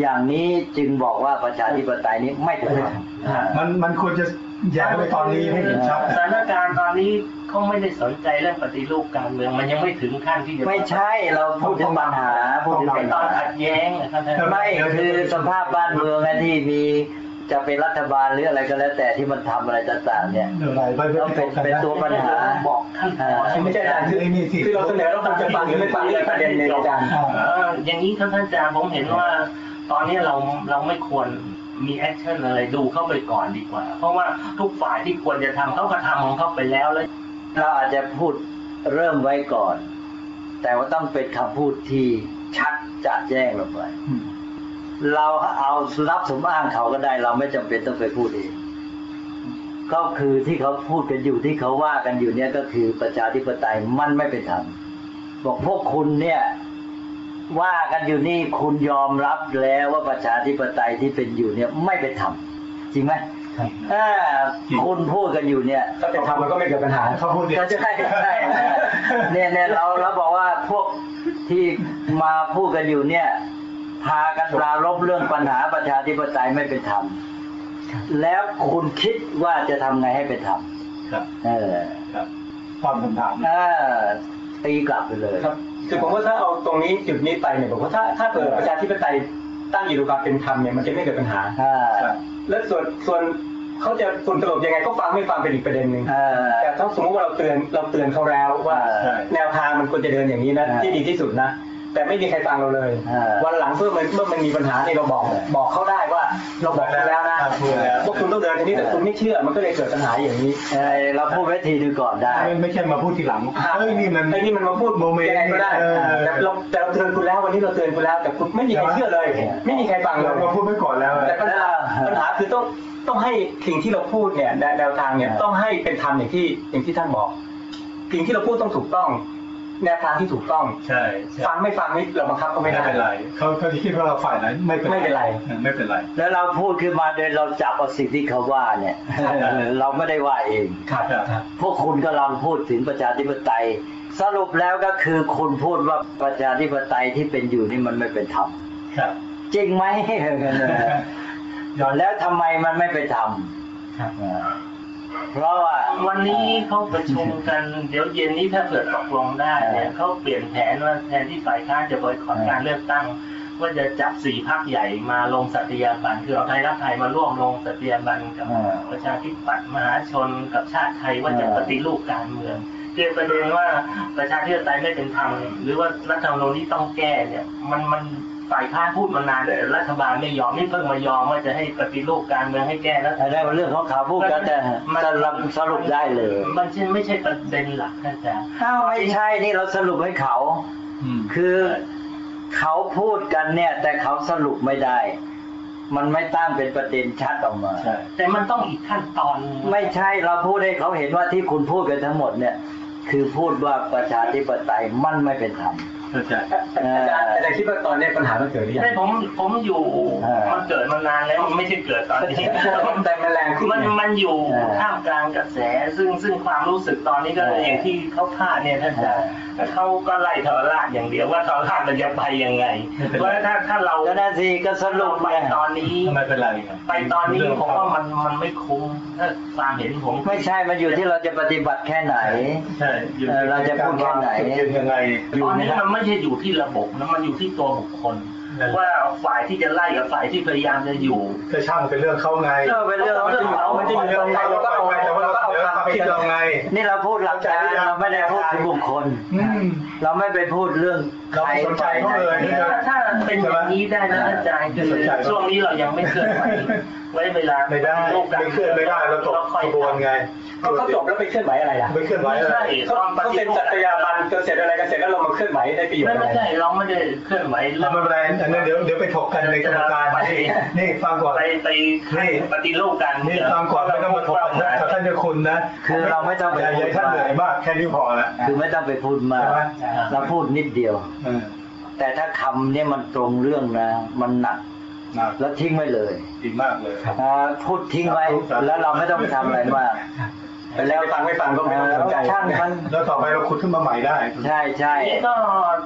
อย่างนี้จึงบอกว่าประชาธิปไตยนี้ไม่เป็นธรรมอ่ามันมันควรจะแยกไปตอนนี้ให้เห็นชัดสถานการณ์ตอนนี้เขาไม่ได้สนใจเรื่องปฏิรูปการเมืองมันยังไม่ถึงขั้นที่จะไม่ใช่เราพูดถึงปัญหาพูดถึงเป็ปันญตอนหาขัดแย้งนะครับท่านไม่คือสภาพบ้านเมืองอะที่มีจะเป็นรัฐบาลหรืออะไรก็แล้วแต่ที่มันทำอะไรต่างๆเนี่ยเดี๋ยวอะไรไปต้องเป็นเป็นตัวปัญหาบอกขั้นตอนไม่ใช่อาจารย์คือคือเราเสนอเราควรจะฟังหรือไม่ฟังเรื่องประเด็นในอาจารย์เอ่ออย่างนี้ครับท่านอาจารย์ผมเห็นว่า ตอนนี้เราเราไม่ควรมี action อะไรดูเข้าไปก่อนดีกว่า เพราะว่าทุกฝ่ายที่ควรจะทำเขาก็ทำของเขาไปแล้วแล้ว เราอาจจะพูดเริ่มไว้ก่อน แต่ว่าต้องเป็นคำพูดที่ชัดจะแจ้งลงไปเราเอารับสมอ้างเขาก็ได้ เราไม่จำเป็นต้องไปพูดเองก็คือที่เขาพูดกันอยู่ที่เขาว่ากันอยู่เนี่ยก็คือประชาธิปไตยมันไม่เป็นธรรมบอกพวกคุณเนี่ย ว่ากันอยู่นี่คุณยอมรับแล้วว่าประชาธิปไตยที่เป็นอยู่เนี่ยไม่เป็นธรรมจริงไหมถ้าคุณพูดกันอยู่เนี่ยถ้าเป็นธรรมมันก็ไม่เกิดปัญหาเขาพูดเดียวก็ใช่ใช่เนี่ยเนี่ยเราเราบอกว่าพวกที่มาพูดกันอยู่เนี่ย พากันปรารบเรื่องปัญหาประชาธิปไตยไม่เป็นธรรมแล้วคุณคิดว่าจะทำไงให้เป็นธรรมครับ เออ ครับความคำถามเออตีกลับไปเลยครับ คือผมว่าถ้าเอาตรงนี้จุดนี้ไปเนี่ยผมว่าถ้าถ้าเกิดประชาธิปไตยตั้งอยู่ด้วยความเป็นธรรมเนี่ยมันจะไม่เกิดปัญหาอ่าครับและส่วนส่วนเขาจะฝุ่นตลบยังไงก็ฟังไม่ฟังเป็นอีกประเด็นหนึ่งเออแต่ถ้าสมมติว่าเราเตือนเราเตือนเขาแล้วว่าใช่แนวทางมันควรจะเดินอย่างนี้นะใช่ที่ดีที่สุดนะ แต่ไม่มีใครฟังเราเลยใช่วันหลังเพื่อมันเมื่อมันมีปัญหาเนี่ยเราบอกใช่บอกเขาได้ว่าเราบอกคุณแล้วนะครับพูดแล้วพวกคุณต้องเดินทีนี้แต่คุณไม่เชื่อมันก็เลยเกิดปัญหาอย่างนี้เออเราพูดไว้ทีดูก่อนได้ไม่ไม่ใช่มาพูดทีหลังเฮ้ยนี่มันไอ้นี่มันมาพูดโมเมนต์ยังไงก็ได้เออแต่เราแต่เราเตือนคุณแล้ววันนี้เราเตือนคุณแล้ว แต่คุณไม่มีใครเชื่อเลย ไม่มีใครฟังเลเรายมาพูดไว้ก่อนแล้วแต่ปัญหาเออปัญหาคือต้องต้องให้สิ่งที่เราพูดเนี่ยแนวแนวทางเนี่ยเออต้องให้เป็นธรรมอย่างที่อย่างที่ท่านบอกสิ่งที่เราพูดต้องถูกต้อง แนวทางที่ถูกต้อง ใช่ใช่ฟังไม่ฟังนี่เราบังคับก็ไม่ไม่ได้เป็นไรเขาเขาที่คิดว่าเราฝ่ายนั้นไม่เป็นไม่เป็นไรออไม่เป็นไรแล้วเราพูดขึ้นมาโดยเราจับเอาสิ่งที่เขาว่าเนี่ยเราไม่ได้ว่าเอง ครับครับ พวกคุณกำลังพูดถึงประชาธิปไตย สรุปแล้วก็คือคุณพูดว่าประชาธิปไตยที่เป็นอยู่นี่มันไม่เป็นธรรมครับ จริงไหมย้อนแล้วทำไมมันไม่เป็นธรรมครับ เพราะว่าวันนี้เขาประชุมกัน เดี๋ยวเย็นนี้ถ้าเกิดตกลงได้เนี่ยเขาเปลี่ยนแผนว่าแทนที่ฝ่ายค้านจะบอยคอรการเลือกตั้งว่าจะจับสี่พักใหญ่มาลงสัตยาบันคือเอาไทยรักไทยมาร่วมลงสัตยาบันกับอ่าประชาธิปัตย์มหาชนกับชาติไทยว่าจะอ่าปฏิรูปการเมืองเกี่ยวประเด็นว่าประชาธิปไตยไม่เป็นธรรมหรือว่ารัฐธรรมนูญที่ต้องแก้เนี่ยมันมัน ฝ่ายค้านพูดมานานแต่รัฐบาลไม่ยอมนี่เพิ่งมายอมว่าจะให้ปฏิรูปการเมืองให้แก้แล้วอันนี้เป็นเรื่องของเขาพูดกันแต่สรุปสรุปได้เลย มันใช่ไม่ใช่ประเด็นหลักท่านอาจารย์ถ้าไม่ใช่นี่เราสรุปให้เขาอืมคือเขาพูดกันเนี่ย แต่เขาสรุปไม่ได้ มันไม่ตั้งเป็นประเด็นชัดออกมาใช่แต่มันต้องอีกขั้นตอน ไม่ใช่เราพูดให้เขาเห็นว่าที่คุณพูดกันทั้งหมดเนี่ย คือพูดว่าประชาธิปไตยมันไม่เป็นธรรม เข้าใจอาจารย์อาจารย์คิดว่าตอนนี้ปัญหามันเกิดหรือยังแต่ผมผมอยู่อ่ามัมันเกิดมานานแล้วมันไม่ใช่เกิดตอนนี้แต่มันแรงขึ้นมันมันอยู่อ่าท่ามกลางกระแส ซึ่งซึ่งความรู้สึกตอนนี้ก็อ่าอย่างที่เขาคาดเนี่ยท่านอาจารย์เขาก็ไล่ทรราชอย่างเดียวว่าทรราชมันจะไปยังไงไม่เป็นไรเพราะถ้าถ้าเราก็นั่นสิก็สรุเราปไปไงตอนนี้ไม่เป็นไรครับไปตอนนี้ผมว่ามันมันไม่คุ้มถ้าความเห็นผมไม่ใช่มันอยู่ที่เราจะปฏิบัติแค่ไหนใช่อยู่เออเราจะพูดแค่ไหนจุดยืนยังไงอยู่ตอนในนี้นั้มันนไม่ใช่อยู่ที่ระบบนะมันอยู่ที่ตัวบุคคลนั่นแหละว่าฝ่ายที่จะไล่กับฝ่ายที่พยายามจะอยู่ก็ช่างเป็นเรื่องเขาไงเออเป็นเรื่องของเขามันจะมีเรื่องเราก็เอา ไปแต่ว่าเราเสนอความคิดเราไง นี่เราพูดหลักการเราไม่ได้พูดถึงบุคคลอืมเราไม่ไปพูดเรื่องเราไม่สนใจเขาเลยถ้าถ้าเป็นอย่างนี้ได้นะอาจารย์คือช่วงนี้เรายังไม่เคลื่อนไหวไว้เวลาไม่ได้ไม่เคลื่อนไม่ได้เราตกขบวนไงเขาเขาจบแล้วไปเคลื่อนไหวอะไรล่ะไม่เคลื่อนไหวไม่อะไรใช่เขาเขาเซ็นจัตยาบันเสร็จอะไรกันเสร็จแล้วเรามาเคลื่อนไหวได้ประโยชไม่น์อะไรไม่ใช่เราไม่ได้เคลื่อนไหวไม่เป็นไรอันนั้นเดี๋ยวเดี๋ยวไปถกกันในกรรมการนี่นี่ฟังก่อนไปไปปฏิรูปกันนี่ฟังก่อนไม่ต้องมาถกกันนะกับท่านเจ้าคุณนะคือเราไม่ต้องไปอย่าอย่าท่านเหนื่อยมากแค่นี้พอละคือไม่ต้องไปพูดมากใช่ไหมเราพูดนิดเดียวเออแต่ถ้าคำเนี่ยมันตรงเรื่องนะ มันหนักหนักแล้วทิ้งไว้เลยดีมากเลยอ่าพูดทิ้งไว้ แล้วเราไม่ต้องไปทำอะไรมากไปแล้วฟังไม่ฟังก็ไม่ต้องสนใจช่างมันแล้วต่อไปเราขุดขึ้นมาใหม่ได้ ใช่ใช่นี่ก็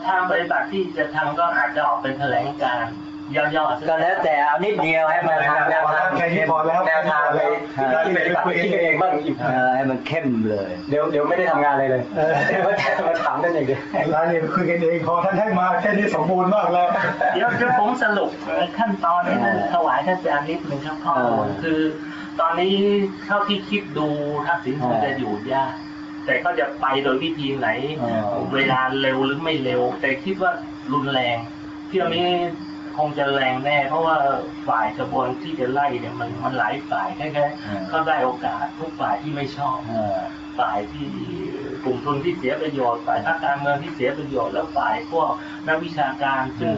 ทางปฏิบัติที่จะทำก็อาจจะออกเป็นแถลงการณ์ ย่อๆก็แล้วแต่เอานิดเดียวให้มันแนวทางแค่นี้พอแล้วแนวทางไปที่ปฏิบัติคิดเองบ้างอีกเออให้มันเข้มเลย เดี๋ยวเดี๋ยวไม่ได้ทำงานอะไรเลยเออเดี๋ยวมาถามท่านอย่างเดียวร้านนี้คุยกันเองพอท่านให้มาแค่นี้สมบูรณ์มากแล้วเดี๋ยวเดี๋ยวผมสรุปขั้นตอนนี้นะถวายท่านอาจารย์นิดหนึ่งครับข้อมูลคือ ตอนนี้เท่าที่คิดดูทักษิณคงจะอยู่ยากแต่ก็จะไปโดยวิธีไหน เวลาเร็วหรือไม่เร็ว แต่คิดว่ารุนแรงเที่ยวนี้ คงจะแรงแน่ เพราะว่าฝ่ายกระบวนที่จะไล่เนี่ยมันมันหลายฝ่ายแค่แค่เขาได้โอกาสทุกฝ่ายที่ไม่ชอบเออฝ่ายที่กลุ่มทุนที่เสียประโยชน์ฝ่ายภาคการเมืองที่เสียประโยชน์แล้วฝ่ายพวกนักวิชาการซึ่ง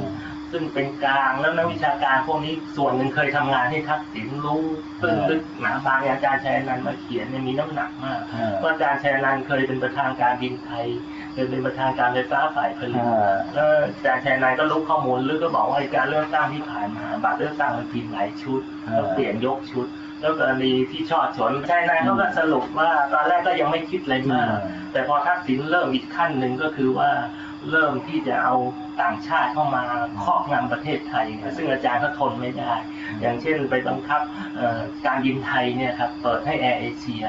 ซึ่งเป็นกลางแล้วนักวิชาการพวกนี้ส่วนหนึ่งเคยทำงานให้ทักษิณรู้ซึ่งลึกหนาบางอย่างอาจารย์ชัยนันท์มาเขียนเนี่ยมีน้ำหนักมากเออว่าอาจารย์ชัยนันท์เคยเป็นประธานการบินไทยเคยเป็นประธานการไฟฟ้าฝ่ายผลิตเออแล้วอาจารย์ชัยนันท์ก็รู้ข้อมูลลึกก็บอกว่าการเลือกตั้งที่ผ่านมาบัตรเลือกตั้งมันพิมพ์หลายชุดเออแล้วเปลี่ยนยกชุดแล้วกรณีที่อาจารย์ชัยอนันต์เขาก็สรุปว่าตอนแรกก็ยังไม่คิดอะไรมาก แต่พอทักษิณเริ่มอีกขั้นหนึ่งก็คือว่า เริ่มที่จะเอาต่างชาติเข้ามาครอบงำประเทศไทย ซึ่งอาจารย์ก็ทนไม่ได้ อย่างเช่นไปบังคับการบินไทยเนี่ยครับเปิดให้แอร์เอเชีย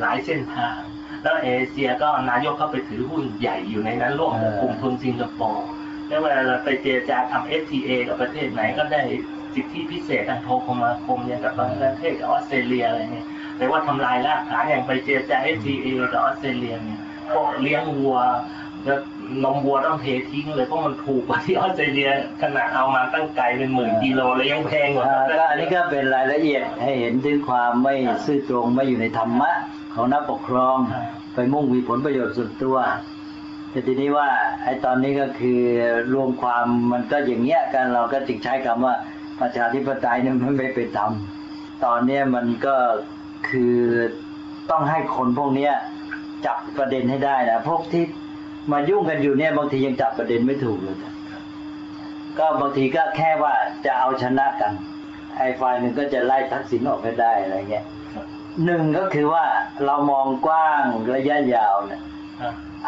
หลายเส้นทาง แอร์เอเชียก็นายกเข้าไปถือหุ้นใหญ่อยู่ในนั้นร่วมกับกลุ่มทุนสิงคโปร์แล้วเวลาเราไปเจรจาทำ FTA กับประเทศไหนก็ได้สิทธิพิเศษทางโทรคมนาคมอย่างกับบางประเทศกับออสเตรเลียอะไรเนี่ยแต่ว่าทำลายรากฐานอย่างไปเจรจา FTA กับออสเตรเลียเนี่ยพวกเลี้ยงวัวแล้ว นมวัวต้องเททิ้งเลยเพราะมันถูกกว่าที่ออสเตรเลียขนาดเอามาตั้งไกลเป็นหมื่นกิโลแล้วยังแพงกว่าอ่าก็อันนี้ก็เป็นรายละเอียดให้เห็นถึงความไม่ซื่อตรงไม่อยู่ในธรรมะของนักปกครอง ไปมุ่งมีผลประโยชน์ส่วนตัวแต่ทีนี้ว่าไอ้ตอนนี้ก็คือรวมความมันก็อย่างเงี้ยกันเราก็จึงใช้คำว่าประชาธิปไตยเนี่ยมันไม่เป็นธรรมตอนเนี้ยมันก็คือต้องให้คนพวกเนี้ยจับประเด็นให้ได้นะพวกที่ มายุ่งกันอยู่เนี่ยบางทียังจับประเด็นไม่ถูกเลยก็บางทีก็แค่ว่าจะเอาชนะกัน ไอ้ฝ่ายหนึ่งก็จะไล่ทักษิณออกไปได้อะไรเงี้ยหนึ่งก็คือว่าเรามองกว้างระยะยาวเนี่ย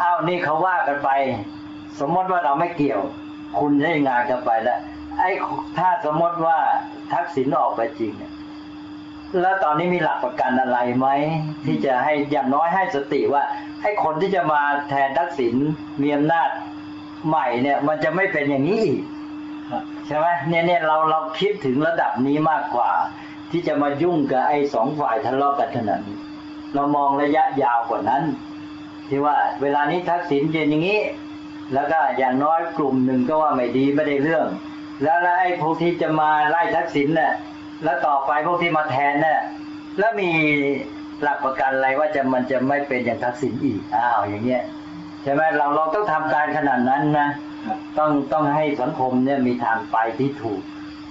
อ้าวนี่เขาว่ากันไป สมมติว่าเราไม่เกี่ยว คุณได้งานกันไปแล้วไอ้ถ้าสมมติว่าทักษิณออกไปจริงเนี่ยแล้วตอนนี้มีหลักประกันอะไรไหมที่จะให้อย่างน้อยให้สติว่า ไอ้คนที่จะมาแทนทักษิณมีอำนาจใหม่เนี่ยมันจะไม่เป็นอย่างนี้อีกครับใช่ไหมเนี่ยเนี่ยเราเราคิดถึงระดับนี้มากกว่า ที่จะมายุ่งกับไอ้สองฝ่ายทะเลาะกันขนาดนี้เรามองระยะยาวกว่านั้น ที่ว่าเวลานี้ทักษิณเป็นอย่างนี้ แล้วก็อย่างน้อยกลุ่มหนึ่งก็ว่าไม่ดีไม่ได้เรื่อง แล้วแล้วไอ้พวกที่จะมาไล่ทักษิณเนี่ยแล้วต่อไปพวกที่มาแทนเนี่ยแล้วมี หลักประกันอะไรว่าจะมันจะไม่เป็นอย่างทักษิณอีกอ้าวอย่างเงี้ยใช่ไหมเราเราต้องทำการขนาดนั้นนะต้องต้องให้สังคมเนี่ยมีทางไปที่ถูก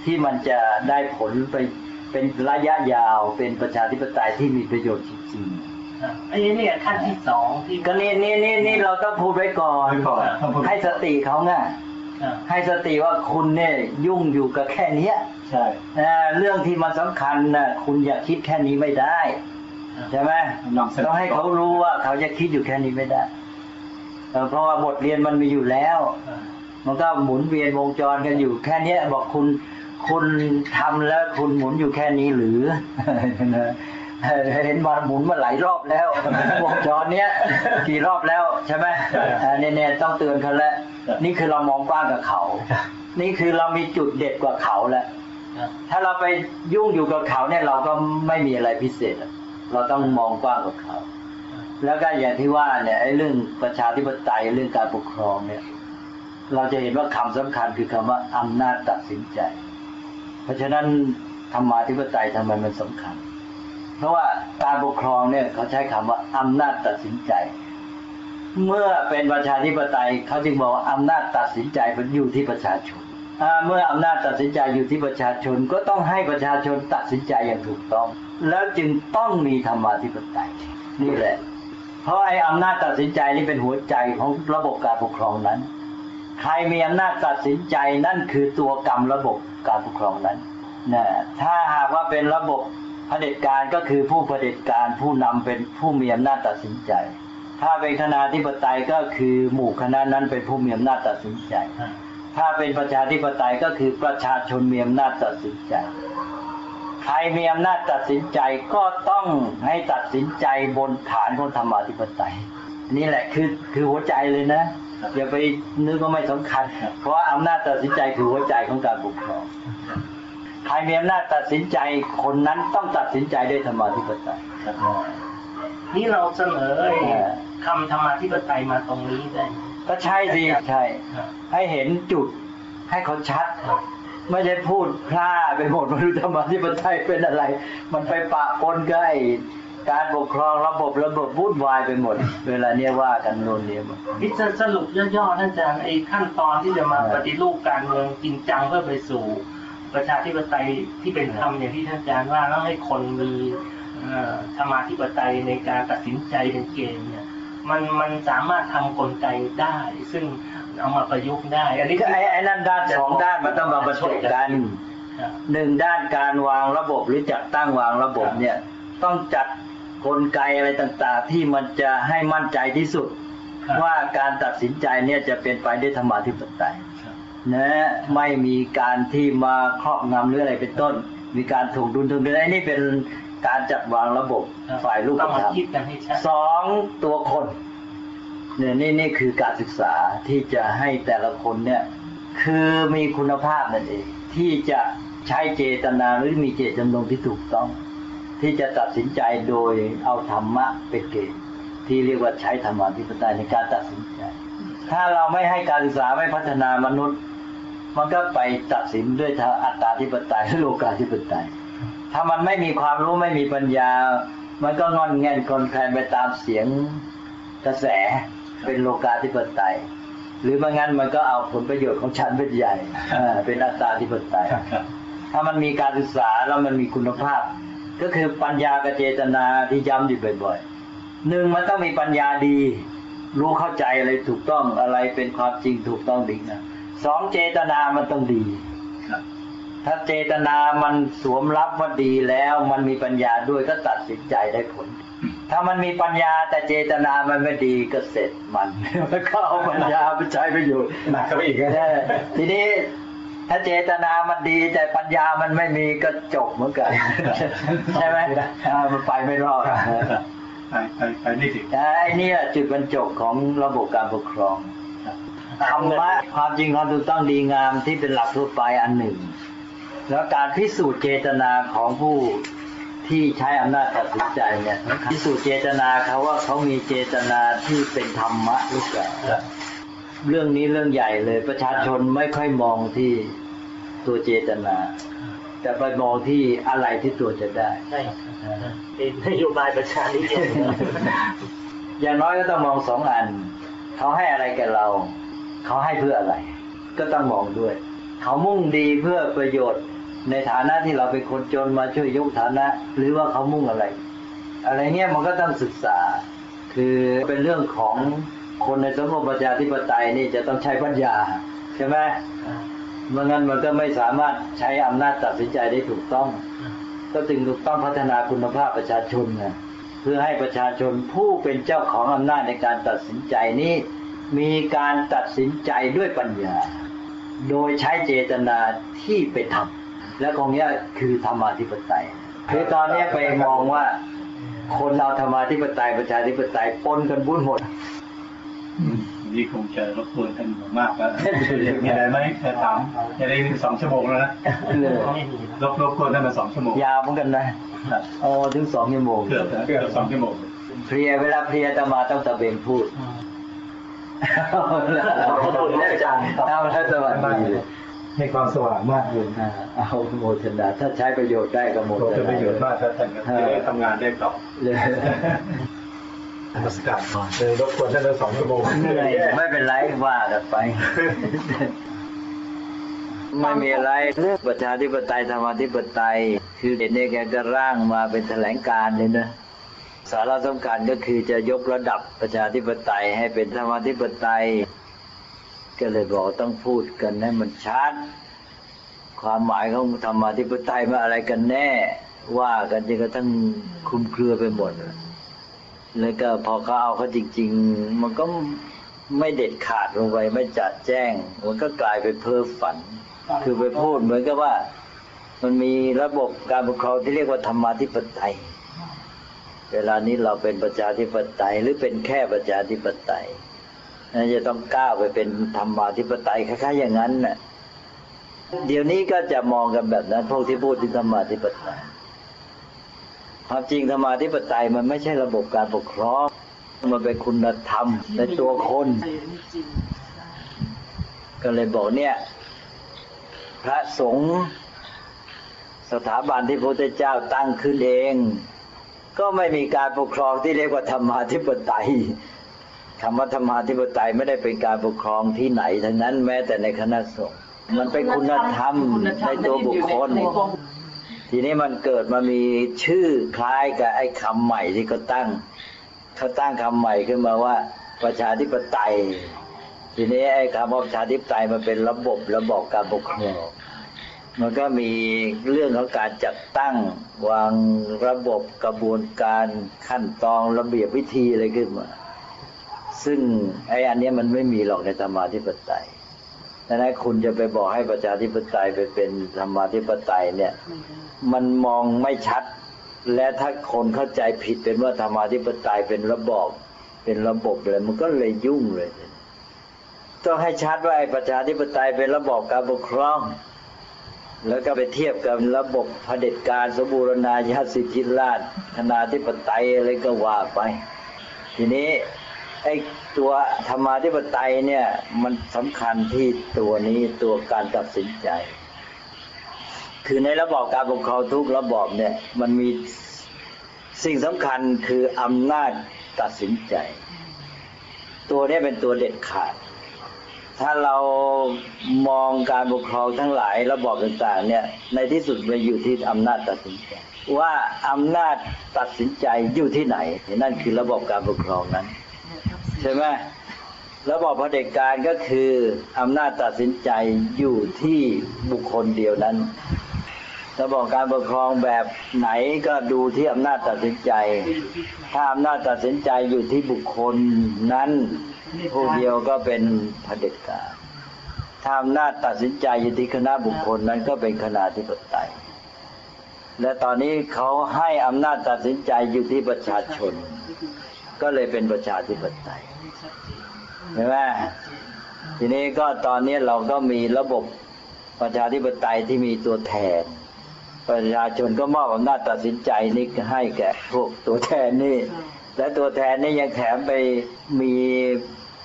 ที่มันจะได้ผลไปเป็นระยะยาวเป็นประชาธิปไตยที่มีประโยชน์จริงอ่าอันนี้เนี่ยขั้นที่สองที่ๆก็นี่นี่นี่นี่เราต้องพูดไว้ก่อนไว้ก่อนต้องพูดให้สติเขาไงอ่าให้สติว่าคุณเนี่ยยุ่งอยู่กับแค่เนี้ยใช่นะเรื่องที่มันสำคัญนะคุณอย่าคิดแค่นี้ไม่ได้ ใช่ไหมนำเสนต้องให้เขารู้ว่าเขาจะคิดอยู่แค่นี้ไม่ได้เออเพราะว่าบทเรียนมันมีอยู่แล้วอ่ามันก็หมุนเวียนวงจรกันอยู่แค่เนี้ย บอกคุณคุณทำแล้วคุณหมุนอยู่แค่นี้หรือนะเห็นมาหมุนมาหลายรอบแล้ววงจรเนี้ยกี่รอบแล้วใช่ไหมอ่าเนี่ยเนี่ยต้องเตือนเขาแล้วนี่คือเรามองกว้างกับเขา นี่คือเรามีจุดเด็ดกว่าเขาแล้วอ่าถ้าเราไปยุ่งอยู่กับเขาเนี่ยเราก็ไม่มีอะไรพิเศษอะ เราต้องมองกว้างกว่าเขา แล้วก็อย่างที่ว่าเนี่ยไอ้เรื่องประชาธิปไตยเรื่องการปกครองเนี่ย เราจะเห็นว่าคำสำคัญคือคำว่าอำนาจตัดสินใจ เพราะฉะนั้นธรรมาธิปไตยทำไมมันสำคัญ เพราะว่าการปกครองเนี่ยเขาใช้คำว่าอำนาจตัดสินใจ เมื่อเป็นประชาธิปไตยเขาจึงบอกว่าอำนาจตัดสินใจมันอยู่ที่ประชาชนเมื่ออำนาจตัดสินใจอยู่ที่ประชาชนก็ต้องให้ประชาชนตัดสินใจอย่างถูกต้อง แล้วจึงต้องมีธรรมาธิปไตยนี่แหละ เพราะไอ้อำนาจตัดสินใจนี่เป็นหัวใจของระบบการปกครองนั้น ใครมีอำนาจตัดสินใจนั่นคือตัวกรรมระบบการปกครองนั้นนะถ้าหากว่าเป็นระบบเผด็จการก็คือผู้เผด็จการผู้นำเป็นผู้มีอำนาจตัดสินใจ ถ้าเป็นคณะธิปไตยก็คือหมู่คณะนั้นเป็นผู้มีอำนาจตัดสินใจ ถ้าเป็นประชาธิปไตยก็คือประชาชนมีอำนาจตัดสินใจ ใครมีอำนาจตัดสินใจก็ต้องให้ตัดสินใจบนฐานของธรรมาธิปไตย นี่แหละคือคือหัวใจเลยนะอย่าไปนึกว่าไม่สำคัญ เพราะว่าอำนาจตัดสินใจคือหัวใจของการปกครองใครมีอำนาจตัดสินใจคนนั้นต้องตัดสินใจด้วยธรรมาธิปไตยนี่เราเสนอไอ้เออคำธรรมาธิปไตยมาตรงนี้ได้ไหมก็ใช่สิใช่อ่าให้เห็นจุดให้เขาชัดอ่า ไม่ใช่พูดพร่าไปหมดไม่รู้ธรรมาธิปไตยเป็นอะไร มันไปปะปนกับไอ้การปกครองระบบระบบวุ่นวายไปหมด เวลาเนี้ยว่ากันโน่นเนี่ยมดนี่จะสรุปย่อๆท่านอาจารย์ไอ้ขั้นตอนที่จะมาปฏิรูปการเมืองจริงจังเพื่อไปสู่ ประชาธิปไตยที่เป็นธรรมอย่างที่ท่านอาจารย์ว่าแล้วให้คนมีธรรมาธิปไตยในการตัดสินใจเป็นเกณฑ์เนี่ยมันมันสามารถทำกลไกได้ ซึ่ง เอามาประยุกต์ได้ อันนี้ก็ไอ้ไอ้นั่นด้านสองด้านมันต้องมาประจบกันครับหนึ่งด้านการวางระบบหรือจัดตั้งวางระบบเนี่ย ต้องจัดกลไกอะไรต่างๆ ที่มันจะให้มั่นใจที่สุดครับว่าการตัดสินใจเนี่ยจะเป็นไปด้วยธรรมาธิปไตยครับนะไม่มีการที่มาครอบงำหรืออะไรเป็นต้น มีการถ่วงดุลถ่วงดุลไอ้นี่เป็นการจัดวางระบบครับฝ่ายรูปต้องธรมารมคิดกันให้ชัดสองตัวคน เนี่ยนี่นี่คือการศึกษาที่จะให้แต่ละคนเนี่ยคือมีคุณภาพนั่นเอง ที่จะใช้เจตนาหรือมีเจตจำนงที่ถูกต้อง ที่จะตัดสินใจโดยเอาธรรมะเป็นเกณฑ์ที่เรียกว่าใช้ธรรมาธิปไตยในการตัดสินใจ ถ้าเราไม่ให้การศึกษาไม่พัฒนามนุษย์ มันก็ไปตัดสินด้วยทางอัตตาธิปไตยหรือโลกาธิปไตย ถ้ามันไม่มีความรู้ไม่มีปัญญา มันก็งอนแงนคนแคลนไปตามเสียงกระแส เป็นโลกาธิปไตย หรือไม่งั้นมันก็เอาผลประโยชน์ของฉันเป็นใหญ่เออเป็นอัตตาธิปไตย ถ้ามันมีการศึกษาแล้วมันมีคุณภาพ ก็คือปัญญากับเจตนาที่ย้ำอยู่บ่อยๆหนึ่งมันต้องมีปัญญาดี รู้เข้าใจอะไรถูกต้องอะไรเป็นความจริงถูกต้องดีนะสองเจตนามันต้องดีครับถ้าเจตนามันสวมรับว่าดีแล้ว มันมีปัญญาด้วยก็ตัดสินใจได้ผล ถ้ามันมีปัญญาแต่เจตนามันไม่ดีก็เสร็จมันแล้วก็เอาปัญญาไปใช้ประโยชน์หนักเข้าไปอีกนะใช่ทีนี้ถ้าเจตนามันดีแต่ปัญญามันไม่มีก็จบเหมือนกันใช่ไหมอ่ามันไปไม่รอดไปไปไปไม่ถึงไอ้นี่แหละจุดบรรจบของระบบการปกครองธรรมะความจริงความถูกต้องดีงามที่เป็นหลักทั่วไปอันหนึ่ง แล้วการพิสูจน์เจตนาของผู้ ที่ใช้อำนาจตัดสินใจเนี่ยพิสูจน์เจตนาเขาว่าเขามีเจตนาที่เป็นธรรมะหรือเปล่าเรื่องนี้เรื่องใหญ่เลยประชาชนไม่ค่อยมองที่ตัวเจตนา แต่ไปมองที่อะไรที่ตัวจะได้ใช่ครับเป็นนโยบายประชานิยมอย่างน้อยก็ต้องมองสองอัน เขาให้อะไรแก่เรา เขาให้เพื่ออะไร ก็ต้องมองด้วย เขามุ่งดีเพื่อประโยชน์ ในฐานะที่เราเป็นคนจนมาช่วยยกฐานะ หรือว่าเขามุ่งอะไร อะไรเงี้ยมันก็ต้องศึกษา คือเป็นเรื่องของคนในสังคมประชาธิปไตยนี่จะต้องใช้ปัญญาใช่ไหมเมื่องั้นมันก็ไม่สามารถใช้อำนาจตัดสินใจได้ถูกต้อง ก็จึงต้องพัฒนาคุณภาพประชาชนไงเพื่อให้ประชาชนผู้เป็นเจ้าของอำนาจในการตัดสินใจนี้ มีการตัดสินใจด้วยปัญญา โดยใช้เจตนาที่เป็นธรรม และตรงเนี้ยคือธรรมาธิปไตยคือตอนเนี้ยไปมองว่า คนเอาธรรมาธิปไตยประชาธิปไตยปนกันบุญหมดนี่คงจะรบกวนท่านมากแล้วมีอะไรไหมจะถามจะได้สองชั่วโมงแล้วนะไม่มีรบรบกวนท่านมาสองชั่วโมงยาวเหมือนกันนะโอ้ถึงสองชั่วโมงเกือบนะเกือบสองชั่วโมงเพลียเวลาเพลียตมาต้องตะเบงพูดเอาละขอบคุณอาจารย์ครับเอาละสวัสดี ให้ความสว่างมากเลยอ่าเอาโมทนา ถ้าใช้ประโยชน์ได้ก็โมทเรานาจะประโยชน์มากถ้าท่านจะได้ทำงานได้ต่อเลยนมัสการเลยรบกวนท่านสองชั่วโมงเหนื่อยไม่เป็นไรว่ากันไปไม่มีอะไรเรื่องประชาธิปไตยธรรมาธิปไตย คือเด็กเนี่ยแกก็ร่างมาเป็นแถลงการเลยนะสาระสำคัญก็คือจะยกระดับประชาธิปไตยให้เป็นธรรมาธิปไตย ก็เลยบอกต้องพูดกันให้มันชัด ความหมายของธรรมาธิปไตยว่าอะไรกันแน่ ว่ากันจนกระทั่งคุมเครือไปหมดแล้วก็พอเขาเอาเขาจริง ๆ มันก็ไม่เด็ดขาดลงไปไม่จัดแจ้ง มันก็กลายเป็นเพ้อฝัน คือไปพูดเหมือนกับว่า มันมีระบบการปกครองที่เรียกว่าธรรมาธิปไตย เวลานี้เราเป็นประชาธิปไตยหรือเป็นแค่ประชาธิปไตย นั่นจะต้องก้าวไปเป็นธรรมาธิปไตยคล้ายๆอย่างนั้นน่ะเดี๋ยวนี้ก็จะมองกันแบบนั้นพวกที่พูดถึงธรรมาธิปไตยความจริงธรรมาธิปไตยมันไม่ใช่ระบบการปกครองมันเป็นคุณธรรมในตัวคน ก็เลยบอกเนี่ย พระสงฆ์สถาบันที่พระพุทธเจ้าตั้งขึ้นเอง ก็ไม่มีการปกครองที่เรียกว่าธรรมาธิปไตย คำว่าธรรมาธิปไตยไม่ได้เป็นการปกครองที่ไหนทั้งนั้นแม้แต่ในคณะสงฆ์มันเป็นคุณธรรมในตัวบุคคล ทีนี้มันเกิดมามีชื่อคล้ายกับไอ้คำใหม่ที่เขาตั้งเขาตั้งคำใหม่ขึ้นมาว่า ประชาธิปไตย ทีนี้ไอ้คำว่าประชาธิปไตยมันเป็นระบบระบอบการปกครองมันก็มีเรื่องของการจัดตั้งวางระบบกระบวนการขั้นตอนระเบียบวิธีอะไรขึ้นมา ซึ่งไอ้อันนี้มันไม่มีหรอกในธรรมาธิปไตยดังนั้นคุณจะไปบอกให้ประชาธิปไตยไปเป็นธรรมาธิปไตยเนี่ย มันมองไม่ชัด และถ้าคนเข้าใจผิดเป็นว่าธรรมาธิปไตยเป็นระบอบเป็นระบบเลยมันก็เลยยุ่งเลยต้องให้ชัดว่าไอ้ประชาธิปไตยเป็นระบอบการปกครอง แล้วก็ไปเทียบกับระบบเผด็จการสมบูรณาญาสิทธิราชย์ธนาธิปไตยอะไรก็ว่าไป ทีนี้ ไอ้ตัวธรรมาธิปไตยเนี่ย มันสำคัญที่ตัวนี้ตัวการตัดสินใจ คือในระบอบการปกครองทุกระบอบเนี่ย มันมีสิ่งสำคัญคืออำนาจตัดสินใจ ตัวนี้เป็นตัวเด็ดขาด ถ้าเรามองการปกครองทั้งหลายระบอบต่างๆ เนี่ย ในที่สุดมันอยู่ที่อำนาจตัดสินใจ ว่าอำนาจตัดสินใจอยู่ที่ไหนนั่นคือระบบการปกครองนั้น ใช่ไหมระบอบเผด็จการก็คืออำนาจตัดสินใจอยู่ที่บุคคลเดียวนั้นระบอบการปกครองแบบไหนก็ดูที่อำนาจตัดสินใจ ถ้าอำนาจตัดสินใจอยู่ที่บุคคลนั้น ผู้เดียวก็เป็นเผด็จการถ้าอำนาจตัดสินใจอยู่ที่คณะบุคคลนั้นก็เป็นคณะธิปไตยและตอนนี้เขาให้อำนาจตัดสินใจอยู่ที่ประชาชน ก็เลยเป็นประชาธิปไตยเห็นไหมทีนี้ก็ตอนนี้เราก็มีระบบประชาธิปไตยที่มีตัวแทน ประชาชนก็มอบอำนาจตัดสินใจนี่ให้แก่พวกตัวแทนนี่ และตัวแทนนี่ยังแถมไปมี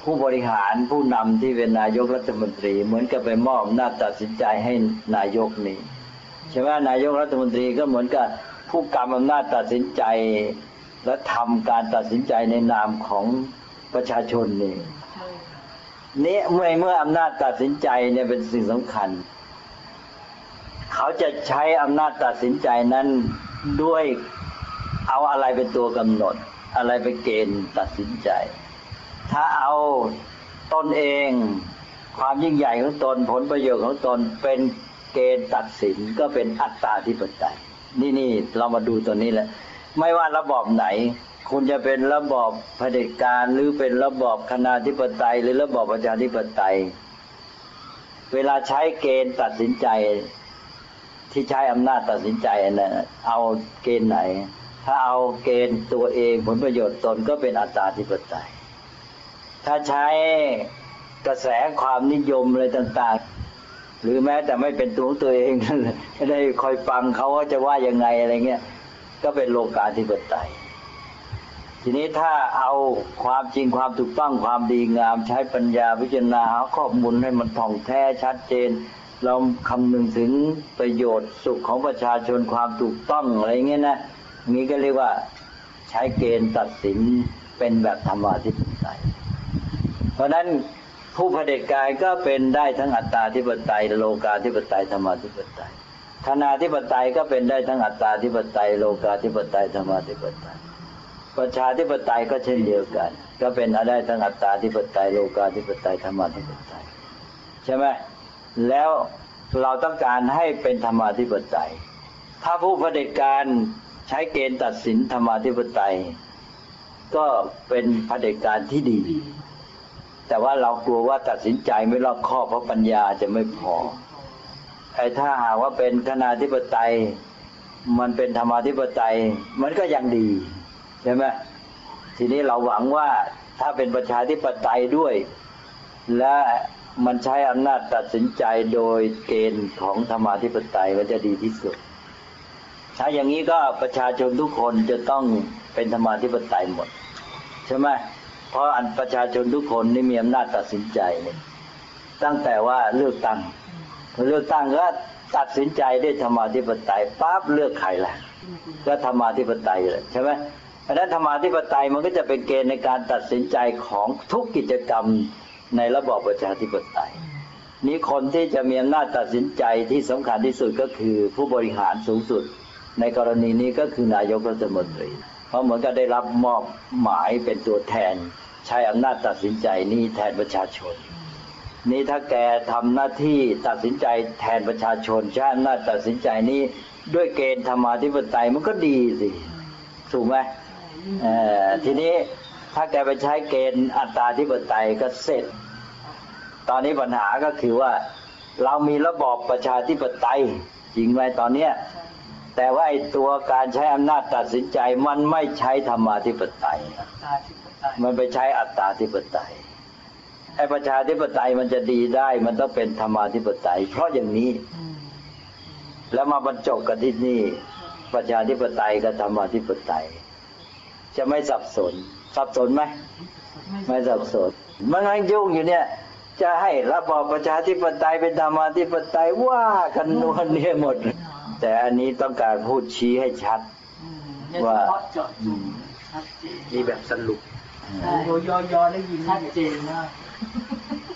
ผู้บริหารผู้นำที่เป็นนายกรัฐมนตรี เหมือนกับไปมอบอำนาจตัดสินใจให้นายกนี่ใช่ไหมนายกรัฐมนตรีก็เหมือนกับผู้กำอำนาจตัดสินใจ และทำการตัดสินใจในนามของประชาชนนี่นี่เมื่อเมื่ออำนาจตัดสินใจเนี่ยเป็นสิ่งสำคัญ เขาจะใช้อำนาจตัดสินใจนั้นด้วยเอาอะไรเป็นตัวกำหนด อะไรเป็นเกณฑ์ตัดสินใจ ถ้าเอาตนเอง ความยิ่งใหญ่ของตนผลประโยชน์ของตนเป็นเกณฑ์ตัดสินก็เป็นอัตตาธิปไตยนี่นี่เรามาดูตัวนี้แหละ ไม่ว่าระบอบไหน คุณจะเป็นระบอบเผด็จการหรือเป็นระบอบคณาธิปไตย หรือระบอบประชาธิปไตย เวลาใช้เกณฑ์ตัดสินใจ ที่ใช้อำนาจตัดสินใจนนั้นเอาเกณฑ์ไหน ถ้าเอาเกณฑ์ตัวเองผลประโยชน์ตนก็เป็นอัตตาธิปไตย ถ้าใช้กระแสความนิยมอะไรต่างๆหรือแม้แต่ไม่เป็นตัวของตัวเองนั่นแหละไม่ได้คอยฟังเขาว่าจะว่ายังไงอะไรเงี้ย ก็เป็นโลกาธิปไตย ทีนี้ถ้าเอาความจริงความถูกต้องความดีงาม ใช้ปัญญาพิจารณาหาข้อมูลให้มันท่องแท้ชัดเจน เราคำนึงถึงประโยชน์สุขของประชาชนความถูกต้องอะไรเงี้ยนะนี้ก็เรียกว่าใช้เกณฑ์ตัดสินเป็นแบบธรรมาธิปไตย เพราะนั้นผู้เผด็จการก็เป็นได้ทั้งอัตตาธิปไตย โลกาธิปไตยธรรมาธิปไตย ธนาธิปไตยก็เป็นได้ทั้งอัตตาธิปไตยโลกาธิปไตยธรรมาธิปไตย ประชาธิปไตยก็เช่นเดียวกัน ก็เป็นได้ทั้งอัตตาธิปไตยโลกาธิปไตยธรรมาธิปไตยใช่ไหมแล้วเราต้องการให้เป็นธรรมาธิปไตย ถ้าผู้เผด็จการใช้เกณฑ์ตัดสินธรรมาธิปไตย ก็เป็นเผด็จการที่ดี แต่ว่าเรากลัวว่าตัดสินใจไม่รอบคอบเพราะปัญญาจะไม่พอ ไอ้ถ้าหากว่าเป็นคณาธิปไตย มันเป็นธรรมาธิปไตย มันก็ยังดีใช่ไหมทีนี้เราหวังว่าถ้าเป็นประชาธิปไตยด้วย และมันใช้อำนาจตัดสินใจโดยเกณฑ์ของธรรมาธิปไตยมันจะดีที่สุด ถ้าอย่างนี้ก็ประชาชนทุกคนจะต้องเป็นธรรมาธิปไตยหมดใช่ไหมเพราะอันประชาชนทุกคนนี่มีอำนาจตัดสินใจนี่ตั้งแต่ว่าเลือกตั้ง เลือกตั้งก็ตัดสินใจได้ธรรมาธิปไตยปั๊บเลือกใครล่ะ ก็ธรรมาธิปไตยเลยใช่ไหมเพราะฉะนั้นธรรมาธิปไตยมันก็จะเป็นเกณฑ์ในการตัดสินใจของทุกกิจกรรมในระบอบประชาธิปไตยนี้คนที่จะมีอำนาจตัดสินใจที่สำคัญที่สุดก็คือผู้บริหารสูงสุด ในกรณีนี้ก็คือนายกรัฐมนตรี เพราะเหมือนกับได้รับมอบหมายเป็นตัวแทน ใช้อำนาจตัดสินใจนี้แทนประชาชน นี่ถ้าแกทำหน้าที่ตัดสินใจแทนประชาชนใช้อำนาจตัดสินใจนี้ด้วยเกณฑ์ธรรมาธิปไตยมันก็ดีสิถูกไหมเอ่อทีนี้ถ้าแกไปใช้เกณฑ์อัตราธิปไตยก็เสร็จ ตอนนี้ปัญหาก็คือว่า เรามีระบอบประชาธิปไตยจริงไหมตอนเนี้ยแต่ว่าไอ้ตัวการใช้อำนาจตัดสินใจมันไม่ใช้ธรรมาธิปไตยตาธิปไตยมันไปใช้อัตตาธิปไตย ไอ้ประชาธิปไตยมันจะดีได้ มันต้องเป็นธรรมาธิปไตย เพราะอย่างนี้อืมแล้วมาบรรจบกันที่นี่ ประชาธิปไตยกับธรรมาธิปไตย จะไม่สับสน สับสนไหมไม่สับสนมันยังยุ่งอยู่เนี่ย จะให้ระบอบประชาธิปไตยเป็นธรรมาธิปไตยว่ากันนวลเนี่ยหมด แต่อันนี้ต้องการพูดชี้ให้ชัดอืมเนี่ยเฉว่าพาะเจาะจงชัดเจนมีแบบสรุปโอ้โหยอยอได้ยินชัดเจนมาก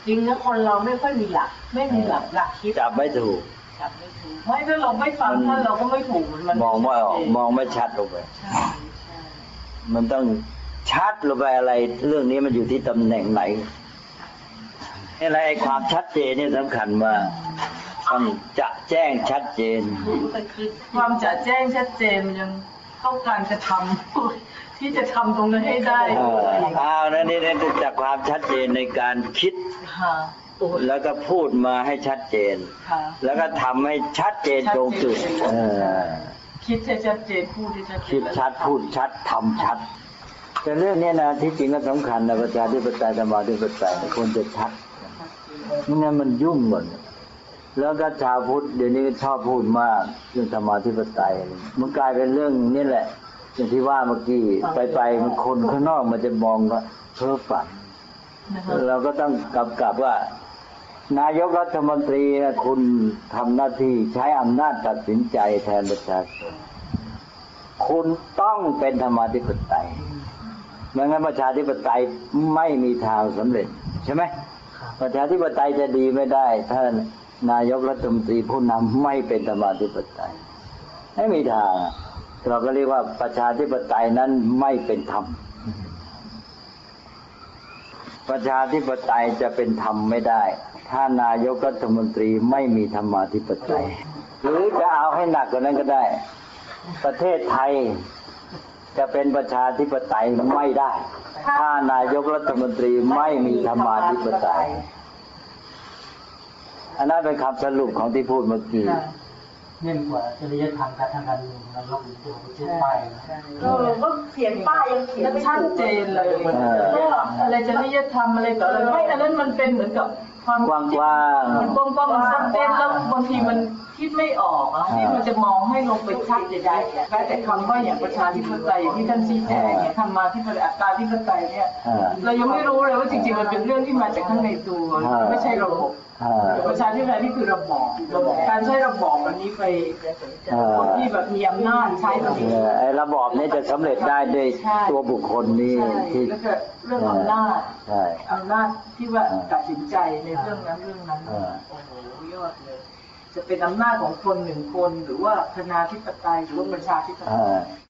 จริงนะคนเราไม่ค่อยมีหลัก ไม่มีหลักหลักคิดจับไม่ถูกจับไม่ถูกไม่ถ้าเราไม่ฟังท่านเราก็ไม่ถูกมันมองไม่ออกมองไม่ชัดลงไปใช่ใช่มันต้องชัดลงไปอะไร เรื่องนี้มันอยู่ที่ตำแหน่งไหนอะไรไอ้ความชัดเจนเนี่ยสำคัญมากต้องจะแจ้งชัดเจน ความจะแจ้งชัดเจนมันยังต้องการจะทำ ที่จะทำตรงนั้นให้ได้เอออ้าวนั่นนี่นี่จากความชัดเจนในการคิด ค่ะโอ้ยแล้วก็พูดมาให้ชัดเจน ค่ะ แล้วก็ทำให้ชัดเจนตรงจุดเออคิดให้ชัดเจนพูดให้ชัดเจนคิดชัดพูดชัดทำชัด แต่เรื่องนี้นะที่จริงก็สำคัญนะประชาธิปไตยธรรมาธิปไตยควรจะชัด ไม่งั้นมันยุ่งหมด แล้วก็ชาวพุทธเดี๋ยวนี้ก็ชอบพูดมากเรื่องธรรมาธิปไตย มันกลายเป็นเรื่องนี่แหละ อย่างที่ว่าเมื่อกี้ไปไปๆมันคนข้างนอกมันจะมองว่าเพ้อฝันนะคะเราก็ต้องกำกับว่า นายกรัฐมนตรีนะคุณทำหน้าที่ใช้อำนาจตัดสินใจแทนประชาชนคุณต้องเป็นธรรมาธิปไตยไม่งั้นประชาธิปไตยไม่มีทางสำเร็จ ใช่ไหมประชาธิปไตยจะดีไม่ได้ ถ้านายกรัฐมนตรีผู้นำไม่เป็นธรรมาธิปไตยไม่มีทางอะ เราก็เรียกว่าประชาธิปไตยนั้นไม่เป็นธรรม ประชาธิปไตยจะเป็นธรรมไม่ได้ ถ้านายกรัฐมนตรีไม่มีธรรมาธิปไตย หรือจะเอาให้หนักกว่านั้นก็ได้ ประเทศไทยจะเป็นประชาธิปไตยไม่ได้ ถ้านายกรัฐมนตรีไม่มีธรรมาธิปไตย อันนั้นเป็นคำสรุปของที่พูดเมื่อกี้ เนื่องกว่าจริยธรรมการทำการเมืองนายกหรือตัวประเทศไปนะเออก็เขียนป้ายยังเขียนชัดเจนเลยเออก็อะไรจริยธรรมอะไรต่ออะไรไม่อันนั้นมันเป็นเหมือนกับ ความกว้างๆมันกว้างๆมันชัดเจนแล้วบางทีมันคิดไม่ออกอะที่มันจะมองให้ลงไปชัดใหญ่ๆแม้แต่คำว่าอย่างประชาธิปไตยอย่างที่ท่านชี้แจงเนี่ยธรรมาธิปไตยอัตตาธิปไตยเนี่ยเออเรายังไม่รู้เลยว่าจริงๆมันเป็นเรื่องที่มาจากข้างในตัวเออไม่ใช่ระบบเออประชาธิปไตยนี่คือระบอบระบอบการใช้ระบอบอันนี้ไปเออคนที่แบบมีอำนาจใช้ตรงนี้เออไอ้ระบอบนี้จะสำเร็จได้ด้วยใช่ตัวบุคคลนี้ใช่ที่แล้วก็เรื่องอำนาจใช่อำนาจที่ว่าตัดสินใจในเรื่องนั้นเรื่องนั้นเออโอ้โหยอดเลย จะเป็นอำนาจของคนหนึ่งคนหรือว่าคณาธิปไตยหรือว่าประชาธิปเอไตยอ